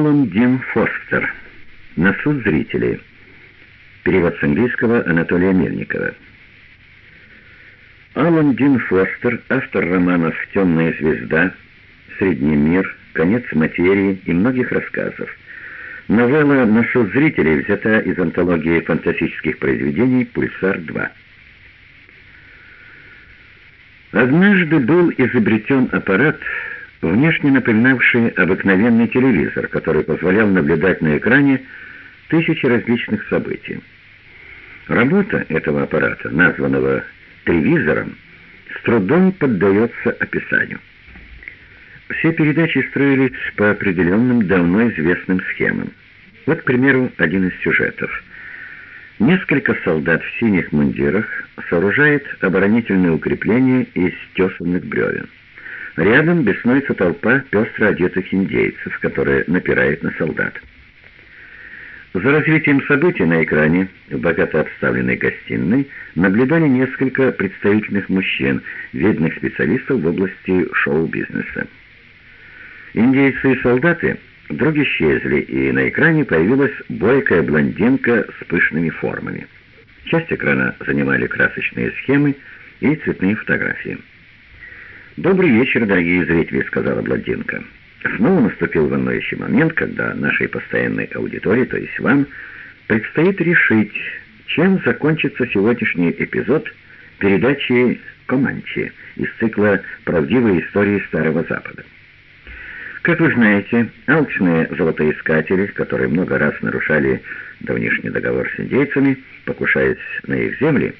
Алан Дин Фостер. На суд зрителей. Перевод с английского Анатолия Мельникова. Алан Дин Фостер, автор романов «Темная звезда», «Средний мир», «Конец материи» и многих рассказов. Новелла «На суд зрителей» взята из антологии фантастических произведений «Пульсар-2». Однажды был изобретен аппарат, внешне напоминавший обыкновенный телевизор, который позволял наблюдать на экране тысячи различных событий. Работа этого аппарата, названного телевизором, с трудом поддается описанию. Все передачи строились по определенным давно известным схемам. Вот, к примеру, один из сюжетов. Несколько солдат в синих мундирах сооружает оборонительное укрепление из тесанных бревен. Рядом беснуется толпа пестро одетых индейцев, которые напирают на солдат. За развитием событий на экране в богато обставленной гостиной наблюдали несколько представительных мужчин, видных специалистов в области шоу-бизнеса. Индейцы и солдаты вдруг исчезли, и на экране появилась бойкая блондинка с пышными формами. Часть экрана занимали красочные схемы и цветные фотографии. «Добрый вечер, дорогие зрители», — сказала блондинка. Снова наступил волнующий момент, когда нашей постоянной аудитории, то есть вам, предстоит решить, чем закончится сегодняшний эпизод передачи «Команчи» из цикла «Правдивые истории Старого Запада». Как вы знаете, алчные золотоискатели, которые много раз нарушали давнишний договор с индейцами, покушаясь на их земли,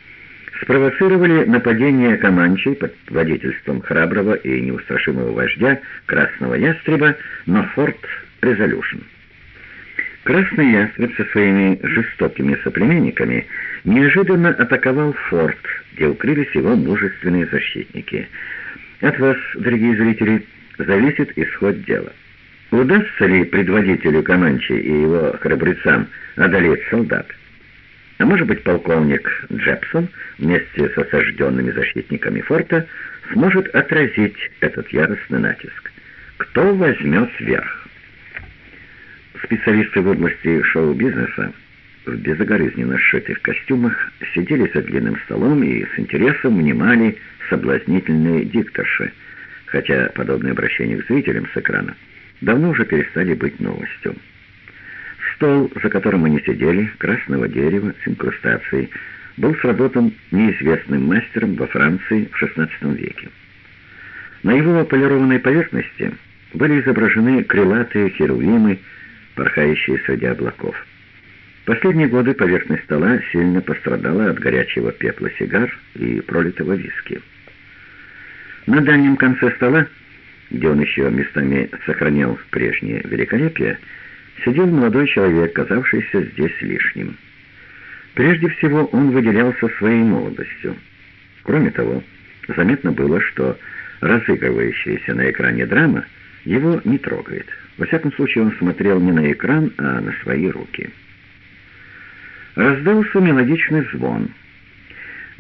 спровоцировали нападение Каманчей под водительством храброго и неустрашимого вождя Красного Ястреба на форт Резолюшн. Красный Ястреб со своими жестокими соплеменниками неожиданно атаковал форт, где укрылись его мужественные защитники. От вас, дорогие зрители, зависит исход дела. Удастся ли предводителю Каманчи и его храбрецам одолеть солдат? А может быть, полковник Джепсон вместе с осажденными защитниками форта сможет отразить этот яростный натиск. Кто возьмет верх? Специалисты в области шоу-бизнеса в безогоризненно сшитых костюмах сидели за длинным столом и с интересом внимали соблазнительные дикторши, хотя подобные обращения к зрителям с экрана давно уже перестали быть новостью. Стол, за которым они сидели, красного дерева с инкрустацией, был сработан неизвестным мастером во Франции в XVI веке. На его полированной поверхности были изображены крылатые херувимы, порхающие среди облаков. Последние годы поверхность стола сильно пострадала от горячего пепла сигар и пролитого виски. На дальнем конце стола, где он еще местами сохранял прежнее великолепие, сидел молодой человек, казавшийся здесь лишним. Прежде всего он выделялся своей молодостью. Кроме того, заметно было, что разыгрывающаяся на экране драма его не трогает. Во всяком случае, он смотрел не на экран, а на свои руки. Раздался мелодичный звон —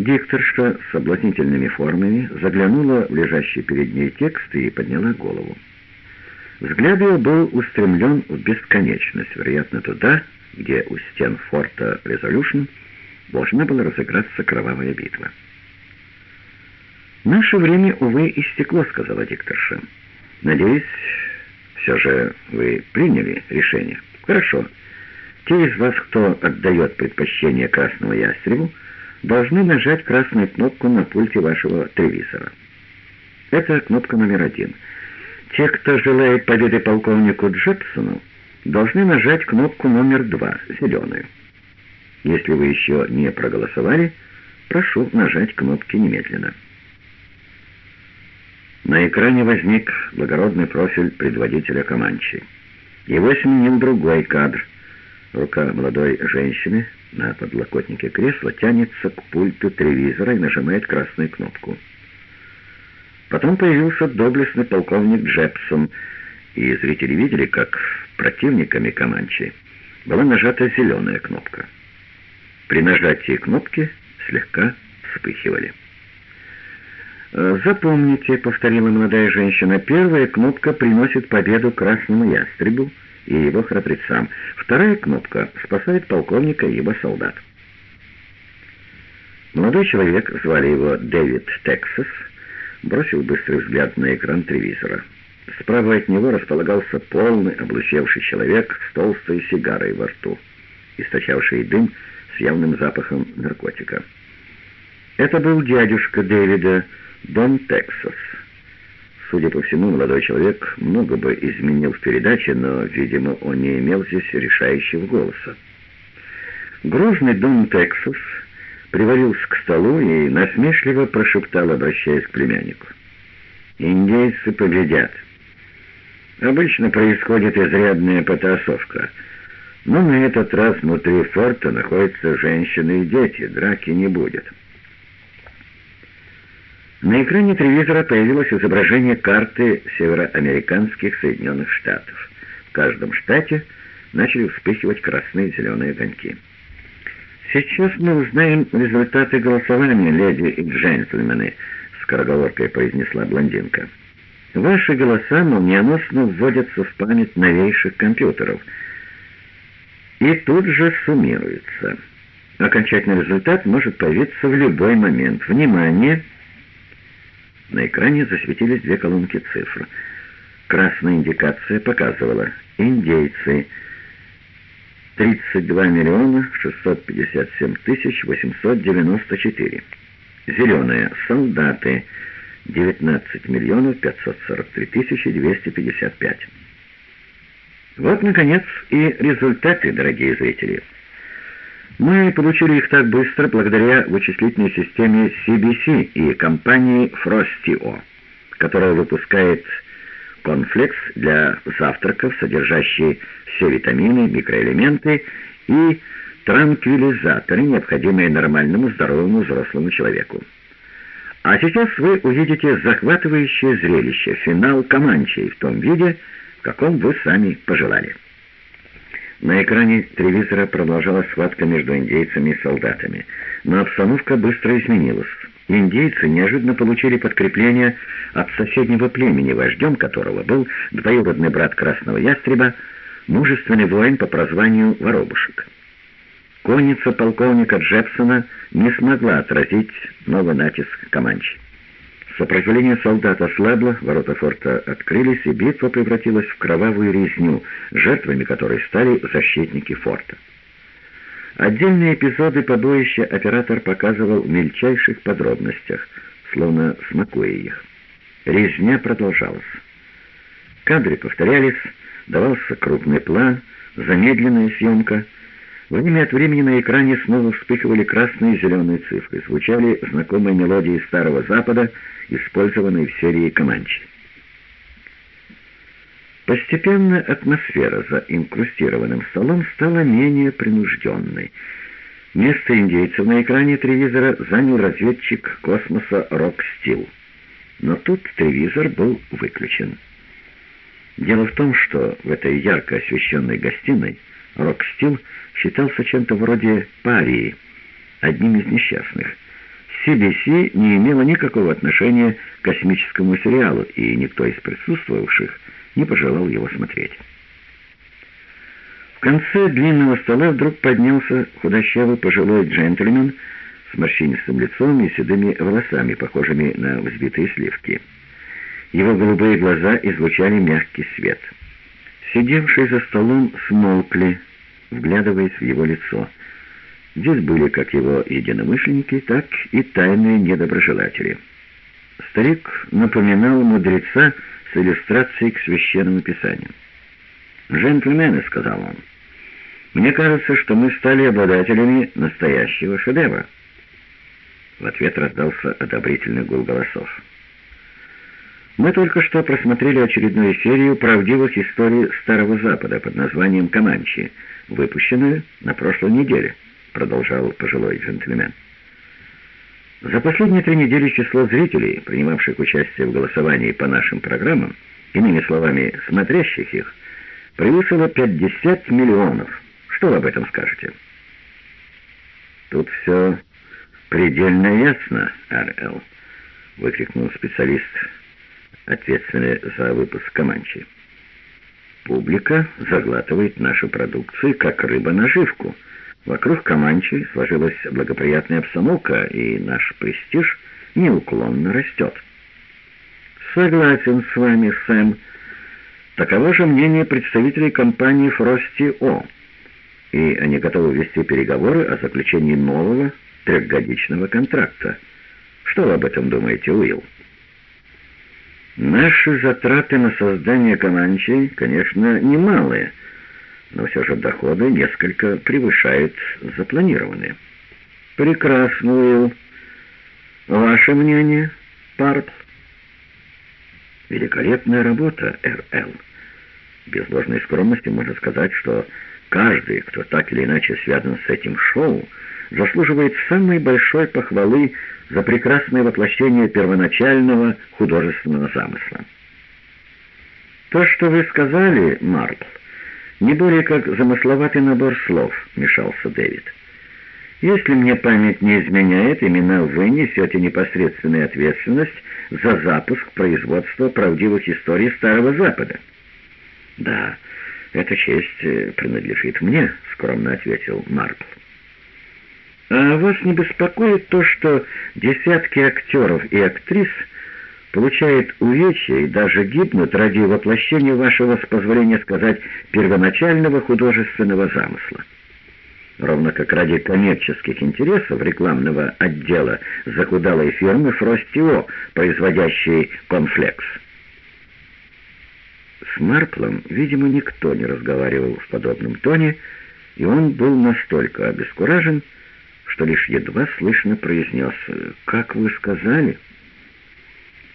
Дикторша с соблазнительными формами заглянула в лежащий перед ней текст и подняла голову. Взгляд ее был устремлен в бесконечность, вероятно, туда, где у стен форта Резолюшн должна была разыграться кровавая битва. «Наше время, увы, истекло», — сказала дикторша. «Надеюсь, все же вы приняли решение?» «Хорошо. Те из вас, кто отдает предпочтение красному ястребу, должны нажать красную кнопку на пульте вашего телевизора. Это кнопка номер один. Те, кто желает победы полковнику Джепсону, должны нажать кнопку номер два, зеленую. Если вы еще не проголосовали, прошу нажать кнопки немедленно. На экране возник благородный профиль предводителя Команчи. Его сменил другой кадр. Рука молодой женщины на подлокотнике кресла тянется к пульту телевизора и нажимает красную кнопку. Потом появился доблестный полковник Джепсон, и зрители видели, как противниками Команчи была нажата зеленая кнопка. При нажатии кнопки слегка вспыхивали. «Запомните», — повторила молодая женщина, — «первая кнопка приносит победу красному ястребу, и его храбрецам. Вторая кнопка спасает полковника и его солдат. Молодой человек, звали его Дэвид Тексас, бросил быстрый взгляд на экран телевизора. Справа от него располагался полный, облучевший человек с толстой сигарой во рту, источавший дым с явным запахом наркотика. Это был дядюшка Дэвида, Дон Тексас. Судя по всему, молодой человек много бы изменил в передаче, но, видимо, он не имел здесь решающего голоса. Грозный Дон Тексас привалился к столу и насмешливо прошептал, обращаясь к племяннику. «Индейцы победят. Обычно происходит изрядная потасовка, но на этот раз внутри форта находятся женщины и дети, драки не будет». На экране телевизора появилось изображение карты североамериканских Соединенных Штатов. В каждом штате начали вспыхивать красные и зеленые огоньки. «Сейчас мы узнаем результаты голосования, леди и джентльмены», — скороговоркой произнесла блондинка. «Ваши голоса молниеносно вводятся в память новейших компьютеров и тут же суммируются. Окончательный результат может появиться в любой момент. Внимание!» На экране засветились две колонки цифр. Красная индикация показывала «Индейцы» 32 миллиона 657 тысяч 894. Зеленая солдаты 19 миллионов 543 тысячи 255. Вот, наконец, и результаты, дорогие зрители. Мы получили их так быстро благодаря вычислительной системе CBC и компании Frostio, которая выпускает Конфлекс для завтраков, содержащий все витамины, микроэлементы и транквилизаторы, необходимые нормальному здоровому взрослому человеку. А сейчас вы увидите захватывающее зрелище, финал Команчей в том виде, в каком вы сами пожелали. На экране телевизора продолжалась схватка между индейцами и солдатами, но обстановка быстро изменилась. Индейцы неожиданно получили подкрепление от соседнего племени, вождем которого был двоюродный брат Красного Ястреба, мужественный воин по прозванию Воробушек. Конница полковника Джепсона не смогла отразить новый натиск Каманчи. Сопротивление солдат ослабло, ворота форта открылись, и битва превратилась в кровавую резню, жертвами которой стали защитники форта. Отдельные эпизоды побоища оператор показывал в мельчайших подробностях, словно смакуя их. Резня продолжалась. Кадры повторялись, давался крупный план, замедленная съемка. Время от времени на экране снова вспыхивали красные и зеленые цифры, звучали знакомые мелодии Старого Запада, использованные в серии «Команчи». Постепенно атмосфера за инкрустированным столом стала менее принужденной. Место индейцев на экране телевизора занял разведчик космоса Рок Стил. Но тут телевизор был выключен. Дело в том, что в этой ярко освещенной гостиной Рок Стил считался чем-то вроде парии, одним из несчастных. CBC не имела никакого отношения к космическому сериалу, и никто из присутствовавших не пожелал его смотреть. В конце длинного стола вдруг поднялся худощавый пожилой джентльмен с морщинистым лицом и седыми волосами, похожими на взбитые сливки. Его голубые глаза излучали мягкий свет. Сидевшие за столом смолкли, вглядываясь в его лицо. Здесь были как его единомышленники, так и тайные недоброжелатели. Старик напоминал мудреца, с иллюстрацией к священному писанию. «Джентльмены», — сказал он, — «мне кажется, что мы стали обладателями настоящего шедевра». В ответ раздался одобрительный гул голосов. Мы только что просмотрели очередную серию правдивых историй Старого Запада под названием «Команчи», выпущенную на прошлой неделе, продолжал пожилой джентльмен. За последние три недели число зрителей, принимавших участие в голосовании по нашим программам, иными словами, смотрящих их, превысило 50 миллионов. Что вы об этом скажете? Тут все предельно ясно, РЛ, выкрикнул специалист, ответственный за выпуск Команчи. Публика заглатывает нашу продукцию, как рыба наживку. Вокруг Каманчи сложилась благоприятная обстановка, и наш престиж неуклонно растет. Согласен с вами, Сэм. Таково же мнение представителей компании «Фрости О», и они готовы вести переговоры о заключении нового трехгодичного контракта. Что вы об этом думаете, Уилл? Наши затраты на создание Каманчи, конечно, немалые, но все же доходы несколько превышают запланированные. Прекрасно, Уилл. Ваше мнение, Парп? Великолепная работа, РЛ. Без ложной скромности можно сказать, что каждый, кто так или иначе связан с этим шоу, заслуживает самой большой похвалы за прекрасное воплощение первоначального художественного замысла. То, что вы сказали, Марпл, не более как замысловатый набор слов, мешался Дэвид. Если мне память не изменяет, именно вы несете непосредственную ответственность за запуск производства правдивых историй Старого Запада. Да, эта честь э, принадлежит мне, скромно ответил Марпл. А вас не беспокоит то, что десятки актеров и актрис получают увечья и даже гибнут ради воплощения вашего, с позволения сказать, первоначального художественного замысла? ровно как ради коммерческих интересов рекламного отдела захудалой фирмы «Фростио», производящей «Конфлекс». С Марплом, видимо, никто не разговаривал в подобном тоне, и он был настолько обескуражен, что лишь едва слышно произнес «Как вы сказали?»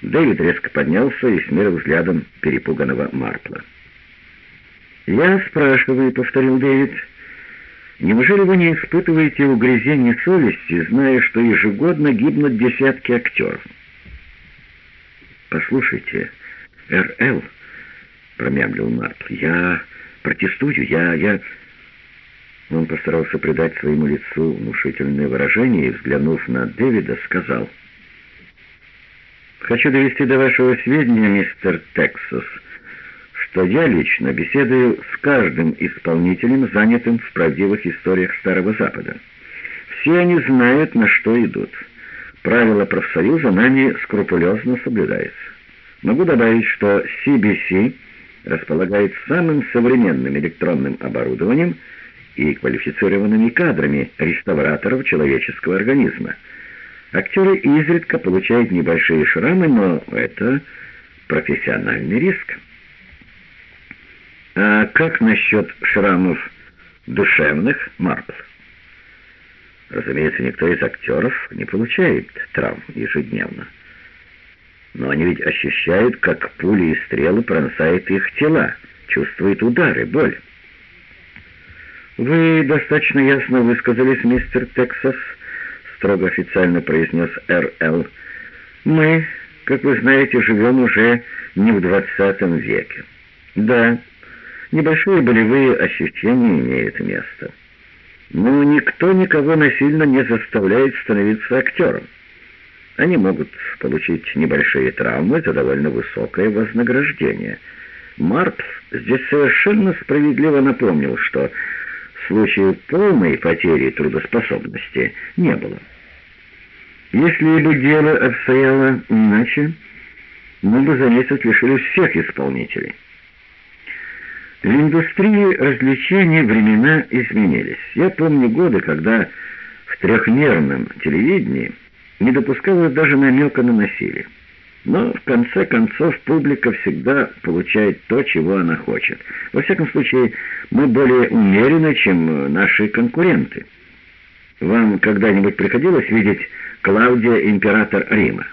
Дэвид резко поднялся и смерил взглядом перепуганного Марпла. «Я спрашиваю», — повторил Дэвид, — Неужели вы не испытываете угрызений совести, зная, что ежегодно гибнут десятки актеров? «Послушайте, Р.Л., — промямлил Март, — я протестую, я... я...» Он постарался придать своему лицу внушительное выражение и, взглянув на Дэвида, сказал, «Хочу довести до вашего сведения, мистер Тексас, — что я лично беседую с каждым исполнителем, занятым в правдивых историях Старого Запада. Все они знают, на что идут. Правила профсоюза нами скрупулезно соблюдаются. Могу добавить, что CBC располагает самым современным электронным оборудованием и квалифицированными кадрами реставраторов человеческого организма. Актеры изредка получают небольшие шрамы, но это профессиональный риск. А как насчет шрамов душевных, Марпл? Разумеется, никто из актеров не получает травм ежедневно. Но они ведь ощущают, как пули и стрелы пронзают их тела, чувствуют удары, боль. «Вы достаточно ясно высказались, мистер Тексас», — строго официально произнес Р.Л. «Мы, как вы знаете, живем уже не в двадцатом веке. Да, Небольшие болевые ощущения имеют место. Но никто никого насильно не заставляет становиться актером. Они могут получить небольшие травмы за довольно высокое вознаграждение. Март здесь совершенно справедливо напомнил, что случаев полной потери трудоспособности не было. Если бы дело обстояло иначе, мы бы за месяц лишились всех исполнителей. В индустрии развлечений времена изменились. Я помню годы, когда в трехмерном телевидении не допускалось даже намека на насилие. Но в конце концов публика всегда получает то, чего она хочет. Во всяком случае, мы более умерены, чем наши конкуренты. Вам когда-нибудь приходилось видеть Клаудия, император Рима?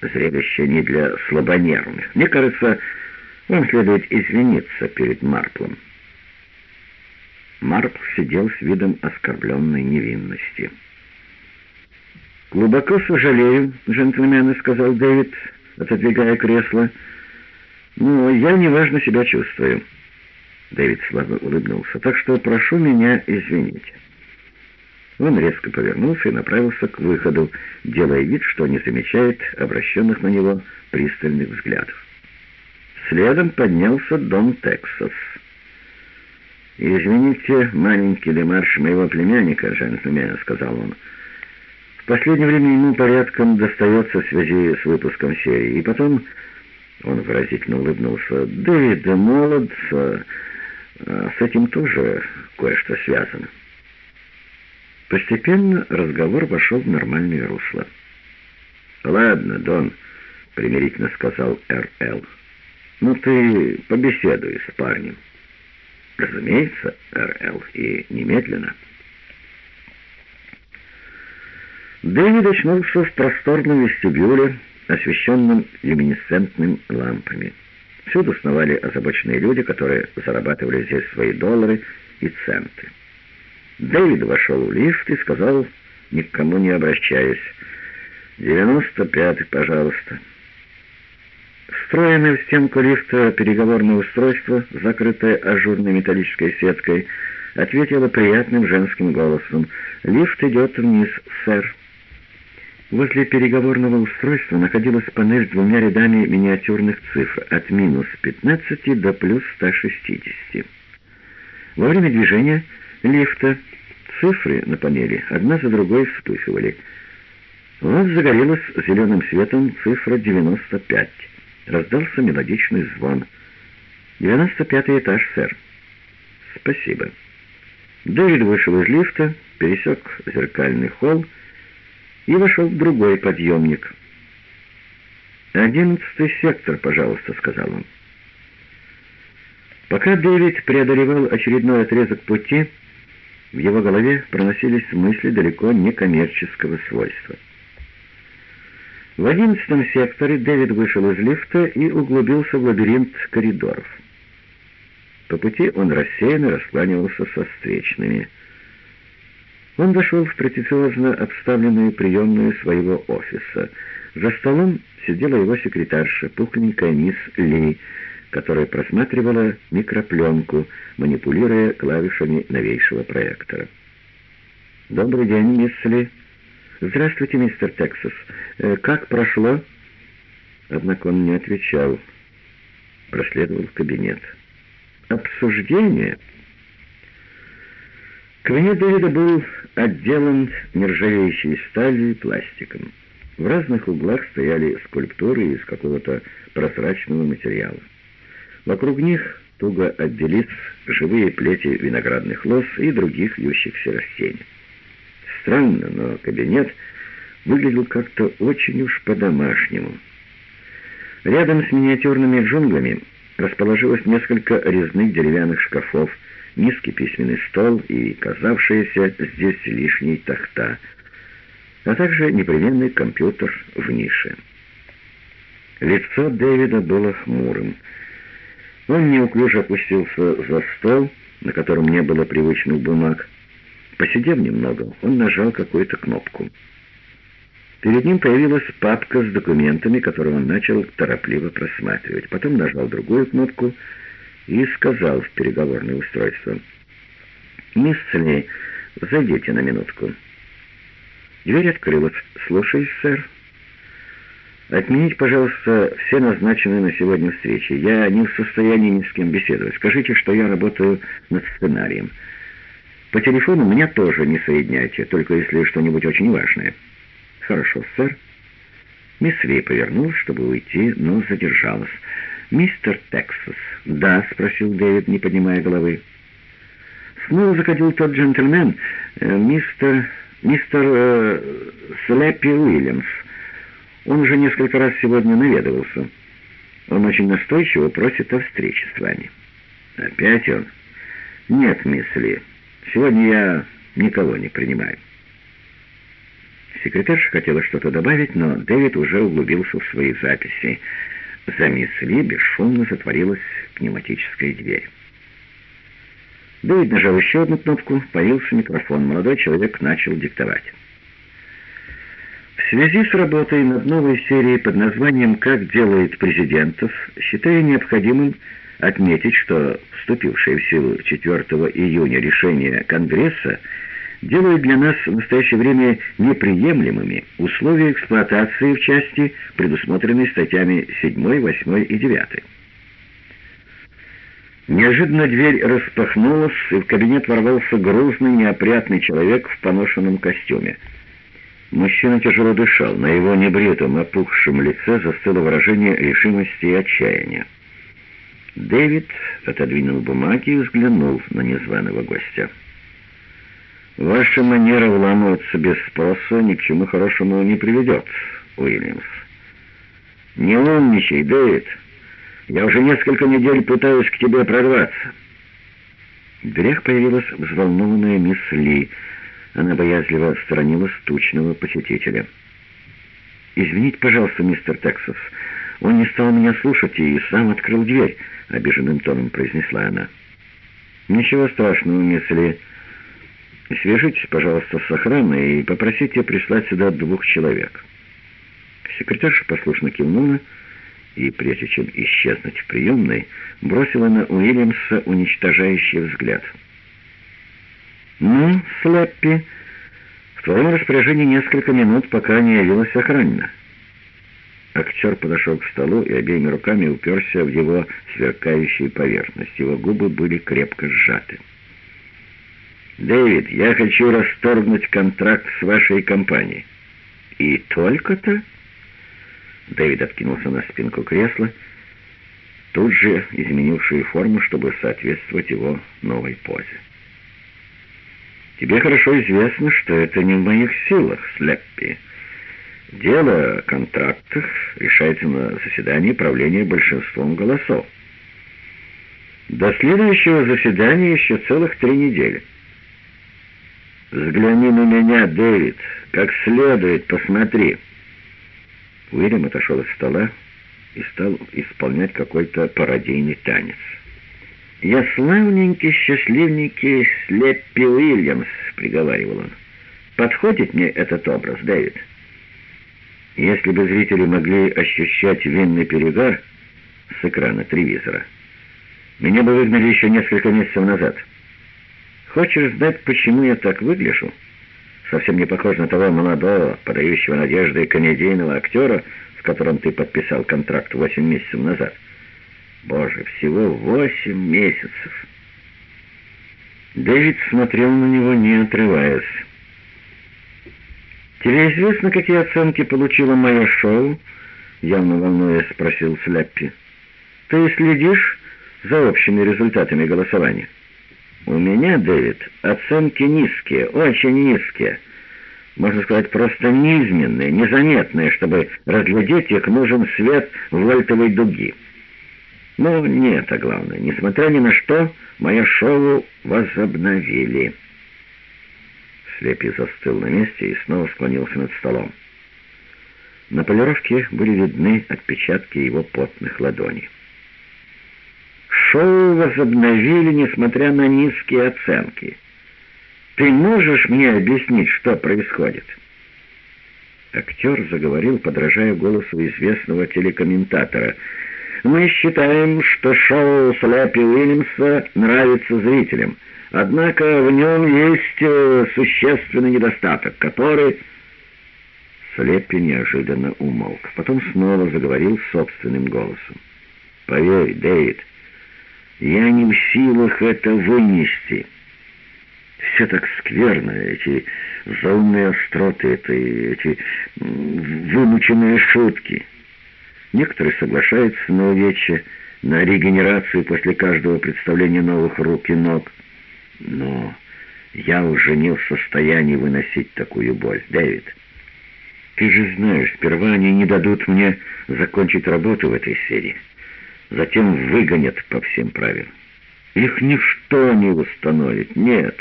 Зрелище не для слабонервных. Мне кажется, вам следует извиниться перед Марплом». Марпл сидел с видом оскорбленной невинности. «Глубоко сожалею, джентльмены», — сказал Дэвид, отодвигая кресло. «Но я неважно себя чувствую». Дэвид слабо улыбнулся. «Так что прошу меня извинить». Он резко повернулся и направился к выходу, делая вид, что не замечает обращенных на него пристальных взглядов. Следом поднялся Дон Тексас. «Извините, маленький демарш моего племянника, джентльмен», — сказал он. «В последнее время ему порядком достается в связи с выпуском серии. И потом...» — он выразительно улыбнулся. «Дэвид молод, а с этим тоже кое-что связано». Постепенно разговор вошел в нормальное русло. «Ладно, Дон», — примирительно сказал Р.Л. «Ну ты побеседуй с парнем». «Разумеется, Р.Л. и немедленно». Дэвид очнулся в просторном вестибюле, освещенном люминесцентными лампами. Всюду сновали озабоченные люди, которые зарабатывали здесь свои доллары и центы. Дэвид вошел в лифт и сказал, никому не обращаясь, «Девяносто пятый, пожалуйста». Встроенное в стенку лифта переговорное устройство, закрытое ажурной металлической сеткой, ответило приятным женским голосом. «Лифт идет вниз, сэр». Возле переговорного устройства находилась панель с двумя рядами миниатюрных цифр от минус 15 до плюс 160. Во время движения лифта цифры на панели одна за другой вспыхивали. Вот загорелась зеленым светом цифра 95. Раздался мелодичный звон. «Девяносто пятый этаж, сэр». «Спасибо». Дэвид вышел из лифта, пересек зеркальный холл и вошел в другой подъемник. «Одиннадцатый сектор, пожалуйста», — сказал он. Пока Дэвид преодолевал очередной отрезок пути, в его голове проносились мысли далеко не коммерческого свойства. В одиннадцатом секторе Дэвид вышел из лифта и углубился в лабиринт коридоров. По пути он рассеянно раскланивался со встречными. Он вошел в претенциозно обставленную приемную своего офиса. За столом сидела его секретарша, пухленькая мисс Ли, которая просматривала микропленку, манипулируя клавишами новейшего проектора. «Добрый день, мисс Ли». «Здравствуйте, мистер Тексас. Э, как прошло?» Однако он не отвечал. Проследовал в кабинет. «Обсуждение?» Кабинет Дэвида был отделан нержавеющей сталью и пластиком. В разных углах стояли скульптуры из какого-то прозрачного материала. Вокруг них туго отделись живые плети виноградных лоз и других вьющихся растений. Странно, но кабинет выглядел как-то очень уж по-домашнему. Рядом с миниатюрными джунглями расположилось несколько резных деревянных шкафов, низкий письменный стол и казавшаяся здесь лишней тахта, а также непременный компьютер в нише. Лицо Дэвида было хмурым. Он неуклюже опустился за стол, на котором не было привычных бумаг, Посидев немного, он нажал какую-то кнопку. Перед ним появилась папка с документами, которую он начал торопливо просматривать. Потом нажал другую кнопку и сказал в переговорное устройство. «Мисс Ли, зайдите на минутку». Дверь открылась. «Слушаюсь, сэр». «Отменить, пожалуйста, все назначенные на сегодня встречи. Я не в состоянии ни с кем беседовать. Скажите, что я работаю над сценарием». По телефону меня тоже не соединяйте, только если что-нибудь очень важное. Хорошо, сэр. Мисс Ли повернулась, чтобы уйти, но задержалась. «Мистер Тексас?» «Да», — спросил Дэвид, не поднимая головы. Снова заходил тот джентльмен, э, мистер... мистер э, Слэппи Уильямс. Он уже несколько раз сегодня наведывался. Он очень настойчиво просит о встрече с вами. Опять он? Нет, мисс Ли. Сегодня я никого не принимаю». Секретарша хотела что-то добавить, но Дэвид уже углубился в свои записи. За мисс Ли бесшумно затворилась пневматическая дверь. Дэвид нажал еще одну кнопку, появился микрофон. Молодой человек начал диктовать. В связи с работой над новой серией под названием «Как делает президентов» считаю необходимым отметить, что вступившее в силу 4 июня решение Конгресса делает для нас в настоящее время неприемлемыми условия эксплуатации в части, предусмотренной статьями 7, 8 и 9. Неожиданно дверь распахнулась, и в кабинет ворвался грузный, неопрятный человек в поношенном костюме. Мужчина тяжело дышал, на его небритом, опухшем лице застыло выражение решимости и отчаяния. Дэвид отодвинул бумаги и взглянул на незваного гостя. «Ваша манера вламываться без спроса ни к чему хорошему не приведет, Уильямс». «Не умничай, Дэвид. Я уже несколько недель пытаюсь к тебе прорваться». В дверях появилась взволнованная мисс Ли. Она боязливо отстранилась тучного посетителя. «Извините, пожалуйста, мистер Тексас, он не стал меня слушать и сам открыл дверь», — обиженным тоном произнесла она. «Ничего страшного, мисс Ли. Свяжитесь, пожалуйста, с охраной и попросите прислать сюда двух человек». Секретарша послушно кивнула и, прежде чем исчезнуть в приемной, бросила на Уильямса уничтожающий взгляд. «Ну, Слэппи, в твоем распоряжении несколько минут, пока не явилась охрана». Актер подошел к столу и обеими руками уперся в его сверкающую поверхность. Его губы были крепко сжаты. «Дэвид, я хочу расторгнуть контракт с вашей компанией». «И только-то?» Дэвид откинулся на спинку кресла, тут же изменившую форму, чтобы соответствовать его новой позе. «Тебе хорошо известно, что это не в моих силах, Слеппи. Дело о контрактах решается на заседании правления большинством голосов. До следующего заседания еще целых три недели. Взгляни на меня, Дэвид, как следует посмотри». Уильям отошел от стола и стал исполнять какой-то пародийный танец. «Я славненький, счастливенький Слеппи Уильямс», — приговаривал он. «Подходит мне этот образ, Дэвид?» Если бы зрители могли ощущать винный перегар с экрана телевизора, меня бы выгнали еще несколько месяцев назад. Хочешь знать, почему я так выгляжу?» совсем не похож на того молодого, подающего надежды комедийного актера, с которым ты подписал контракт восемь месяцев назад. Боже, всего восемь месяцев. Дэвид смотрел на него, не отрываясь. «Тебе известно, какие оценки получило мое шоу?» Явно волнуясь, спросил Сляппи. «Ты следишь за общими результатами голосования?» «У меня, Дэвид, оценки низкие, очень низкие. Можно сказать, просто низменные, незаметные, чтобы разглядеть их нужен свет вольтовой дуги. Но не это главное. Несмотря ни на что, мое шоу возобновили». Слепи застыл на месте и снова склонился над столом. На полировке были видны отпечатки его потных ладоней. Шоу возобновили, несмотря на низкие оценки. Ты можешь мне объяснить, что происходит?» Актер заговорил, подражая голосу известного телекомментатора. «Мы считаем, что шоу Слэппи Уильямса нравится зрителям, однако в нем есть э, существенный недостаток, который...» Слеппи неожиданно умолк. Потом снова заговорил собственным голосом. «Поверь, Дэвид, я не в силах это вынести. Все так скверно, эти заумные остроты, это, эти вымученные шутки. Некоторые соглашаются на увечье, на регенерацию после каждого представления новых рук и ног. Но я уже не в состоянии выносить такую боль, Дэвид. Ты же знаешь, сперва они не дадут мне закончить работу в этой серии затем выгонят по всем правилам. Их ничто не установит, нет.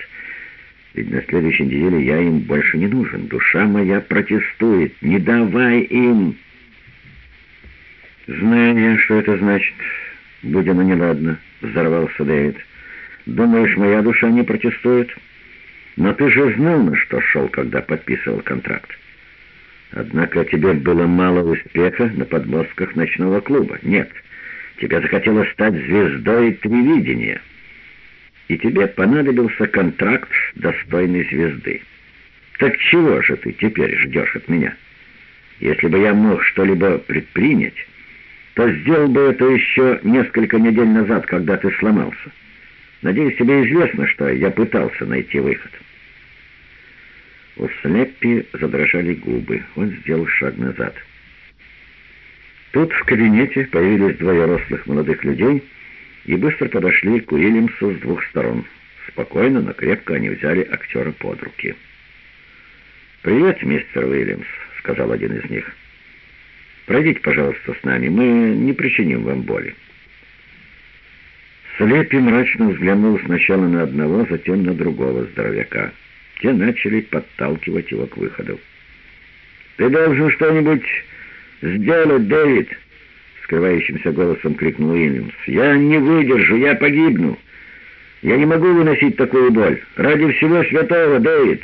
Ведь на следующей неделе я им больше не нужен. Душа моя протестует. Не давай им. Знаю что это значит. Будь оно неладно, взорвался Дэвид. Думаешь, моя душа не протестует? Но ты же знал, на что шел, когда подписывал контракт. Однако тебе было мало успеха на подмостках ночного клуба. Нет. Тебе захотелось стать звездой телевидения, и тебе понадобился контракт достойной звезды. Так чего же ты теперь ждешь от меня? Если бы я мог что-либо предпринять, то сделал бы это еще несколько недель назад, когда ты сломался. Надеюсь, тебе известно, что я пытался найти выход». У Слеппи задрожали губы. Он сделал шаг назад. Тут в кабинете появились двое рослых молодых людей и быстро подошли к Уильямсу с двух сторон. Спокойно, но крепко они взяли актера под руки. «Привет, мистер Уильямс», — сказал один из них. «Пройдите, пожалуйста, с нами, мы не причиним вам боли». Слепи мрачно взглянул сначала на одного, затем на другого здоровяка. Те начали подталкивать его к выходу. «Ты должен что-нибудь сделать, Дэвид!» Скрывающимся голосом крикнул Уильямс. «Я не выдержу, я погибну! Я не могу выносить такую боль! Ради всего святого, Дэвид!»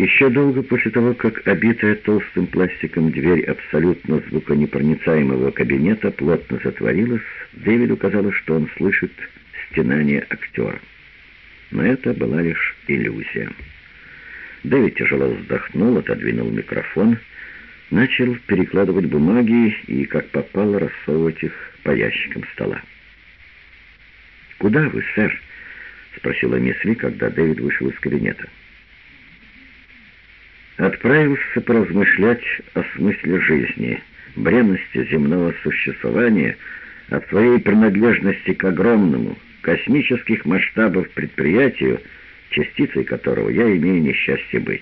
Еще долго после того, как обитая толстым пластиком дверь абсолютно звуконепроницаемого кабинета плотно затворилась, Дэвиду казалось, что он слышит стенание актера. Но это была лишь иллюзия. Дэвид тяжело вздохнул, отодвинул микрофон, начал перекладывать бумаги и, как попало, рассовывать их по ящикам стола. «Куда вы, сэр?» — спросила мисс Ли, когда Дэвид вышел из кабинета. Отправился поразмышлять о смысле жизни, бренности земного существования, о своей принадлежности к огромному, космических масштабов предприятию, частицей которого я имею несчастье быть.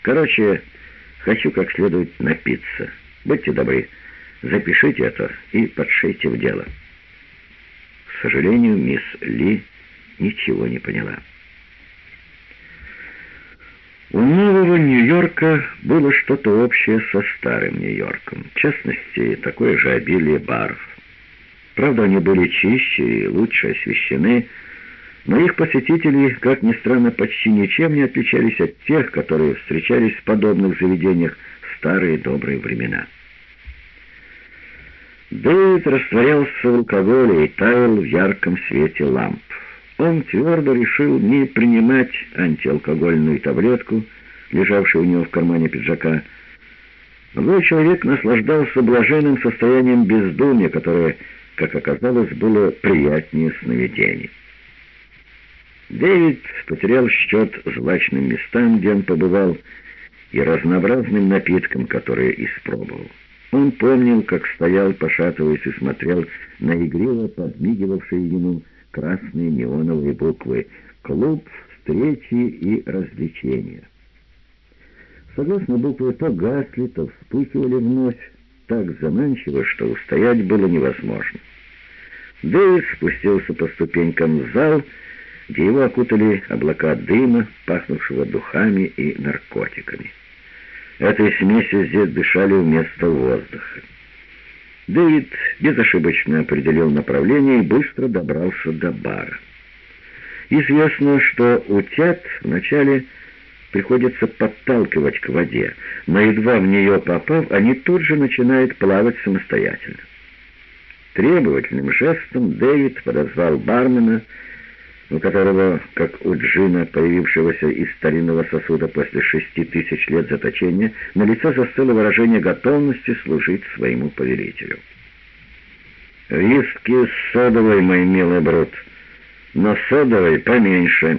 Короче, хочу как следует напиться. Будьте добры, запишите это и подшейте в дело. К сожалению, мисс Ли ничего не поняла. У нового Нью-Йорка было что-то общее со старым Нью-Йорком. В частности, такое же обилие баров. Правда, они были чище и лучше освещены, но их посетители, как ни странно, почти ничем не отличались от тех, которые встречались в подобных заведениях в старые добрые времена. Дэвид растворялся в алкоголе и таял в ярком свете ламп. Он твердо решил не принимать антиалкогольную таблетку, лежавшую у него в кармане пиджака. Молодой человек наслаждался блаженным состоянием бездумия, которое как оказалось, было приятнее сновидений. Дэвид потерял счет злачным местам, где он побывал, и разнообразным напиткам, которые испробовал. Он помнил, как стоял, пошатываясь, и смотрел на игриво подмигивавшие ему красные неоновые буквы «Клуб, встречи и развлечения». Согласно буквы то гасли, то вспыхивали вновь, так заманчиво, что устоять было невозможно. Дэвид спустился по ступенькам в зал, где его окутали облака дыма, пахнувшего духами и наркотиками. Этой смесью здесь дышали вместо воздуха. Дэвид безошибочно определил направление и быстро добрался до бара. Известно, что утят вначале приходится подталкивать к воде, но едва в нее попав, они тут же начинают плавать самостоятельно. Требовательным жестом Дэвид подозвал бармена, у которого, как у джина, появившегося из старинного сосуда после шести тысяч лет заточения, на лице застыло выражение готовности служить своему повелителю. «Виски с содовой, мой милый брут, но содовой поменьше».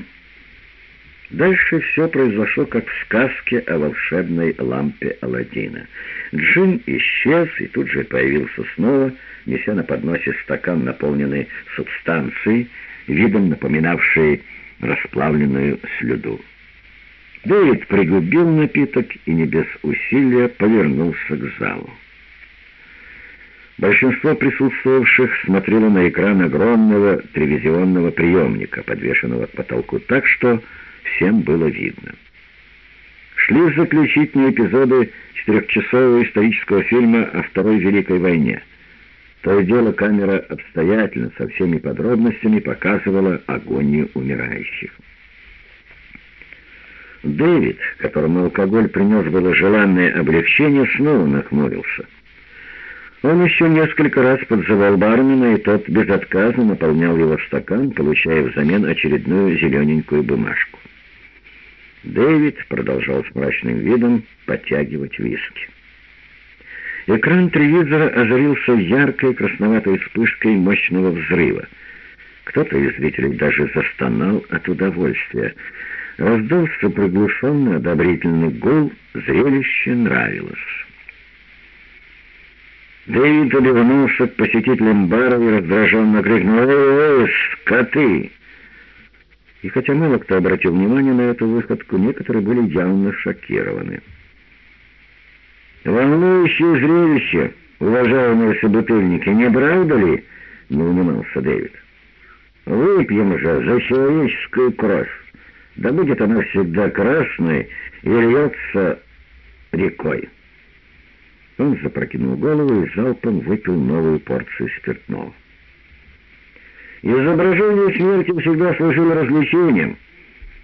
Дальше все произошло, как в сказке о волшебной лампе Аладдина. Джин исчез и тут же появился снова, неся на подносе стакан, наполненный субстанцией, видом напоминавшей расплавленную слюду. Дэвид пригубил напиток и не без усилия повернулся к залу. Большинство присутствовавших смотрело на экран огромного телевизионного приемника, подвешенного к потолку так, что всем было видно. Шли заключительные эпизоды четырехчасового исторического фильма о Второй Великой войне. То и дело камера обстоятельно, со всеми подробностями показывала агонию умирающих. Дэвид, которому алкоголь принес было желанное облегчение, снова нахмурился. Он еще несколько раз подзывал бармена, и тот безотказно наполнял его стакан, получая взамен очередную зелененькую бумажку. Дэвид продолжал с мрачным видом подтягивать виски. Экран телевизора озарился яркой красноватой вспышкой мощного взрыва. Кто-то из зрителей даже застонал от удовольствия. Раздался приглушенный одобрительный гул, зрелище нравилось. Дэвид обернулся к посетителям бара и раздраженно крикнул «Эй, эй, скоты!» И хотя мало кто обратил внимание на эту выходку, некоторые были явно шокированы. «Волнующее зрелище, уважаемые собутыльники, не правда ли?» — не унимался Дэвид. «Выпьем же за человеческую кровь. Да будет она всегда красной и льется рекой». Он запрокинул голову и залпом выпил новую порцию спиртного. Изображение смерти всегда служило развлечением,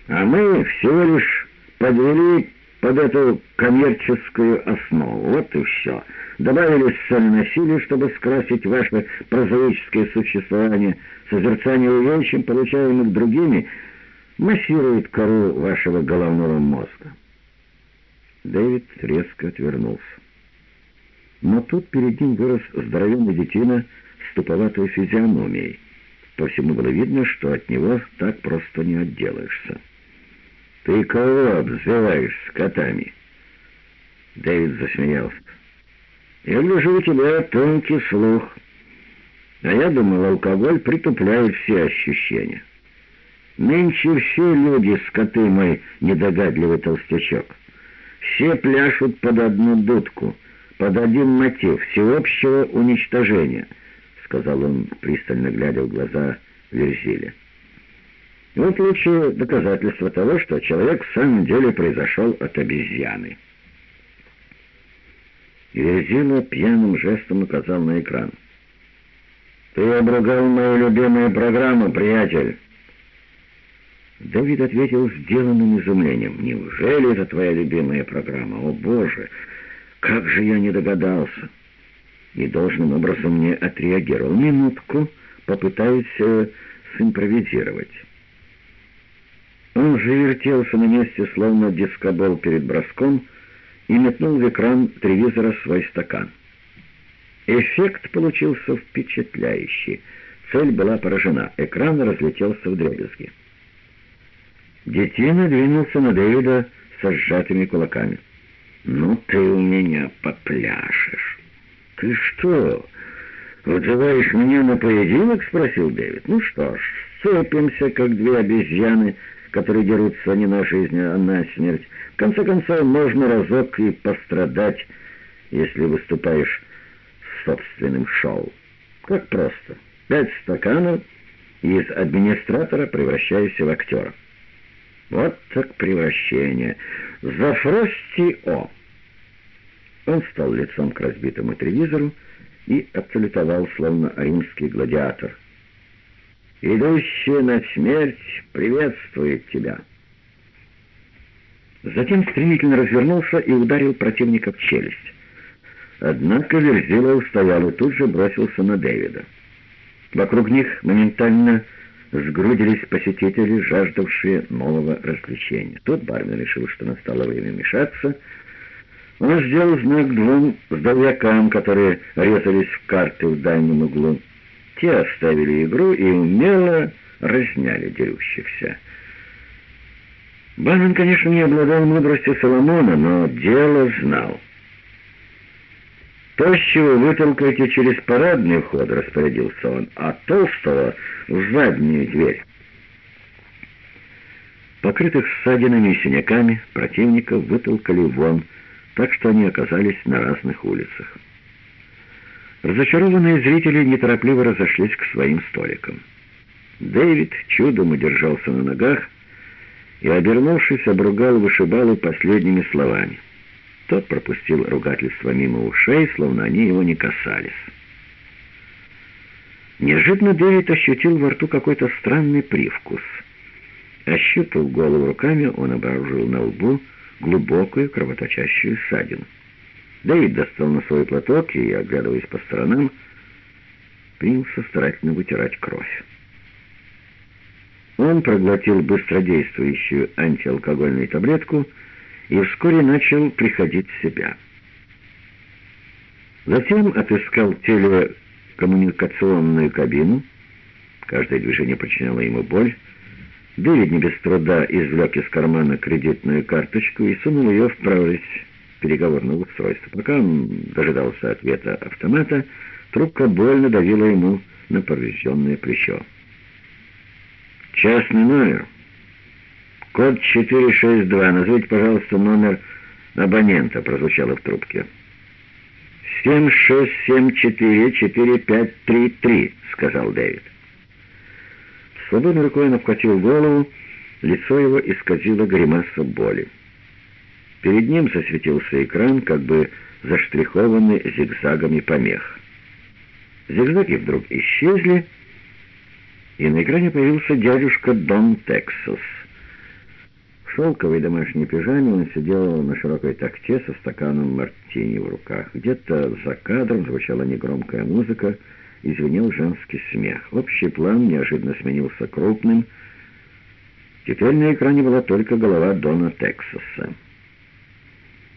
а мы всего лишь подвели под эту коммерческую основу. Вот и все. Добавили сцены насилия, чтобы скрасить ваше прозаическое существование. Созерцание увечьем, получаемых другими, массирует кору вашего головного мозга. Дэвид резко отвернулся. Но тут перед ним вырос здоровенный детина с туповатой физиономией. По всему было видно, что от него так просто не отделаешься. «Ты кого обзываешь с котами?» Дэвид засмеялся. «Я гляжу, у тебя тонкий слух. А я думал, алкоголь притупляет все ощущения. Нынче все люди скоты, мой недогадливый толстячок. Все пляшут под одну дудку» под один мотив всеобщего уничтожения», — сказал он, пристально глядя в глаза Верзиля. Вот лучшее доказательство того, что человек в самом деле произошел от обезьяны. Верзила пьяным жестом указал на экран. «Ты обругал мою любимую программу, приятель!» Давид ответил сделанным изумлением. «Неужели это твоя любимая программа? О, Боже!» Как же я не догадался! И должным образом не отреагировал. Минутку попытаюсь э, симпровизировать. Он же вертелся на месте, словно дискобол перед броском, и метнул в экран телевизора свой стакан. Эффект получился впечатляющий. Цель была поражена. Экран разлетелся в дребезги. Детина двинулся на Дэвида со сжатыми кулаками. «Ну, ты у меня попляшешь». «Ты что, вызываешь меня на поединок?» — спросил Дэвид. «Ну что ж, сцепимся, как две обезьяны, которые дерутся не на жизнь, а на смерть. В конце концов, можно разок и пострадать, если выступаешь с собственным шоу. Как просто. Пять стаканов, и из администратора превращаешься в актера. Вот так превращение. За Фрости О. Он стал лицом к разбитому телевизору и отсалютовал, словно римский гладиатор. «Идущий на смерть приветствует тебя!» Затем стремительно развернулся и ударил противника в челюсть. Однако Верзила устоял и тут же бросился на Дэвида. Вокруг них моментально сгрудились посетители, жаждавшие нового развлечения. Тут бармен решил, что настало время мешаться, он сделал знак двум здоровякам, которые резались в карты в дальнем углу. Те оставили игру и умело разняли дерущихся. Банан, конечно, не обладал мудростью Соломона, но дело знал. «Тощего вытолкайте через парадный вход», — распорядился он, «а толстого — в заднюю дверь». Покрытых ссадинами и синяками противников вытолкали вон, так что они оказались на разных улицах. Разочарованные зрители неторопливо разошлись к своим столикам. Дэвид чудом удержался на ногах и, обернувшись, обругал вышибалу последними словами. Тот пропустил ругательство мимо ушей, словно они его не касались. Неожиданно Дэвид ощутил во рту какой-то странный привкус. Ощупал голову руками, он обнаружил на лбу глубокую кровоточащую ссадину. Дэвид достал на свой платок и, оглядываясь по сторонам, принялся старательно вытирать кровь. Он проглотил быстродействующую антиалкогольную таблетку и вскоре начал приходить в себя. Затем отыскал телекоммуникационную кабину. Каждое движение причиняло ему боль. Дэвид не без труда извлек из кармана кредитную карточку и сунул ее в прорезь переговорного устройства. Пока он дожидался ответа автомата, трубка больно давила ему на поврежденное плечо. «Частный номер. Код 462. Назовите, пожалуйста, номер абонента», — прозвучало в трубке. «Семь шесть семь четыре четыре пять три три», — сказал Дэвид. Свободной рукой он обхватил голову, лицо его исказило гримаса боли. Перед ним засветился экран, как бы заштрихованный зигзагами помех. Зигзаги вдруг исчезли, и на экране появился дядюшка Дон Тексас. В шелковой домашней пижаме он сидел на широкой такте со стаканом мартини в руках. Где-то за кадром звучала негромкая музыка, и звенел женский смех. Общий план неожиданно сменился крупным. Теперь на экране была только голова Дона Тексаса.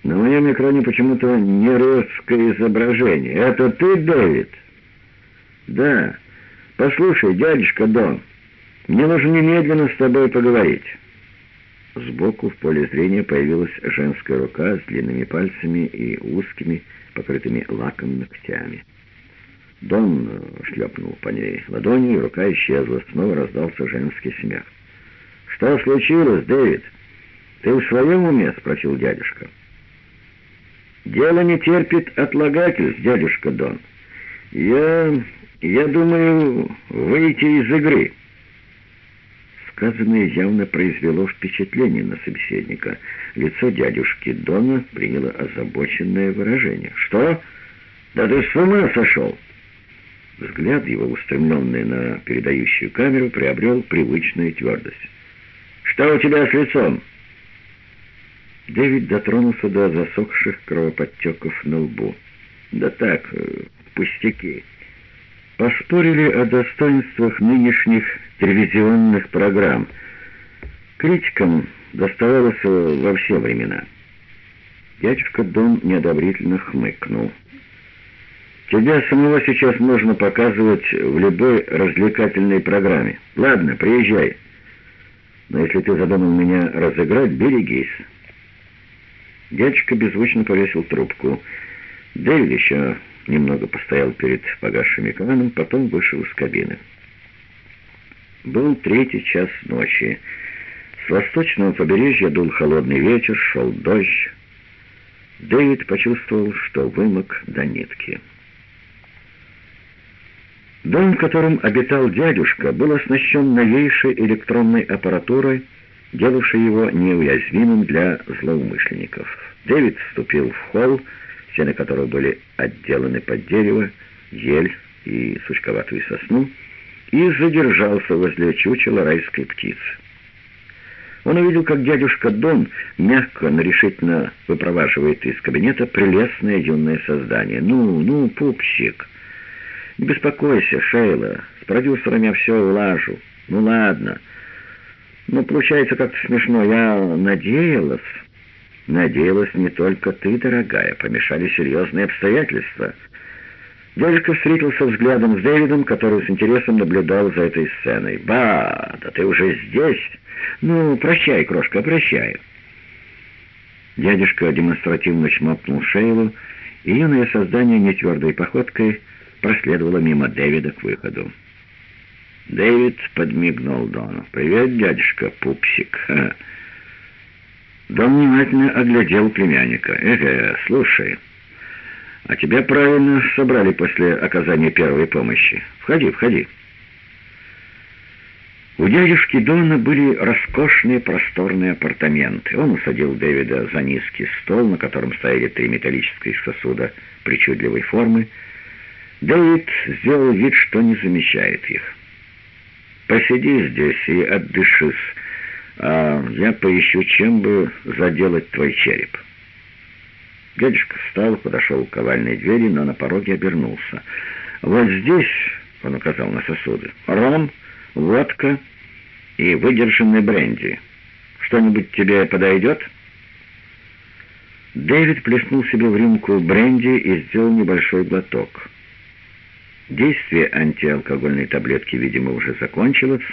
На моем экране почему-то не русское изображение. Это ты, Дэвид? Да. Послушай, дядюшка Дон, мне нужно немедленно с тобой поговорить. Сбоку в поле зрения появилась женская рука с длинными пальцами и узкими, покрытыми лаком ногтями. Дон шлепнул по ней ладонью, и рука исчезла. Снова раздался женский смех. «Что случилось, Дэвид? Ты в своем уме?» — спросил дядюшка. «Дело не терпит отлагательств, дядюшка Дон. Я... я думаю выйти из игры». Сказанное явно произвело впечатление на собеседника. Лицо дядюшки Дона приняло озабоченное выражение. «Что? Да ты с ума сошел!» Взгляд его, устремленный на передающую камеру, приобрел привычную твердость. «Что у тебя с лицом?» Дэвид дотронулся до засохших кровоподтеков на лбу. «Да так, э, пустяки». Поспорили о достоинствах нынешних телевизионных программ. Критикам доставалось во все времена. Дядюшка Дон неодобрительно хмыкнул. Тебя самого сейчас можно показывать в любой развлекательной программе. Ладно, приезжай. Но если ты задумал меня разыграть, берегись. Дядюшка беззвучно повесил трубку. Дэвид еще немного постоял перед погасшим экраном, потом вышел из кабины. Был третий час ночи. С восточного побережья дул холодный ветер, шел дождь. Дэвид почувствовал, что вымок до нитки. Дом, в котором обитал дядюшка, был оснащен новейшей электронной аппаратурой, делавшей его неуязвимым для злоумышленников. Дэвид вступил в холл, стены которого были отделаны под дерево, ель и сучковатую сосну, и задержался возле чучела райской птицы. Он увидел, как дядюшка Дон мягко, но решительно выпроваживает из кабинета прелестное юное создание. «Ну, ну, пупсик!» «Не беспокойся, Шейла, с продюсером я все улажу. Ну ладно. Но получается как-то смешно. Я надеялась...» «Надеялась не только ты, дорогая. Помешали серьезные обстоятельства». Дядюшка встретился взглядом с Дэвидом, который с интересом наблюдал за этой сценой. «Ба, да ты уже здесь? Ну, прощай, крошка, прощай». Дядюшка демонстративно чмокнул Шейлу, и юное создание нетвердой походкой проследовала мимо Дэвида к выходу. Дэвид подмигнул Дону. «Привет, дядюшка, пупсик!» Дон внимательно оглядел племянника. «Эге, слушай, а тебя правильно собрали после оказания первой помощи. Входи, входи». У дядюшки Дона были роскошные просторные апартаменты. Он усадил Дэвида за низкий стол, на котором стояли три металлических сосуда причудливой формы, Дэвид сделал вид, что не замечает их. «Посиди здесь и отдышись, а я поищу, чем бы заделать твой череп». Дядюшка встал, подошел к ковальной двери, но на пороге обернулся. «Вот здесь», — он указал на сосуды, — «ром, водка и выдержанный бренди. Что-нибудь тебе подойдет?» Дэвид плеснул себе в рюмку бренди и сделал небольшой глоток. Действие антиалкогольной таблетки, видимо, уже закончилось.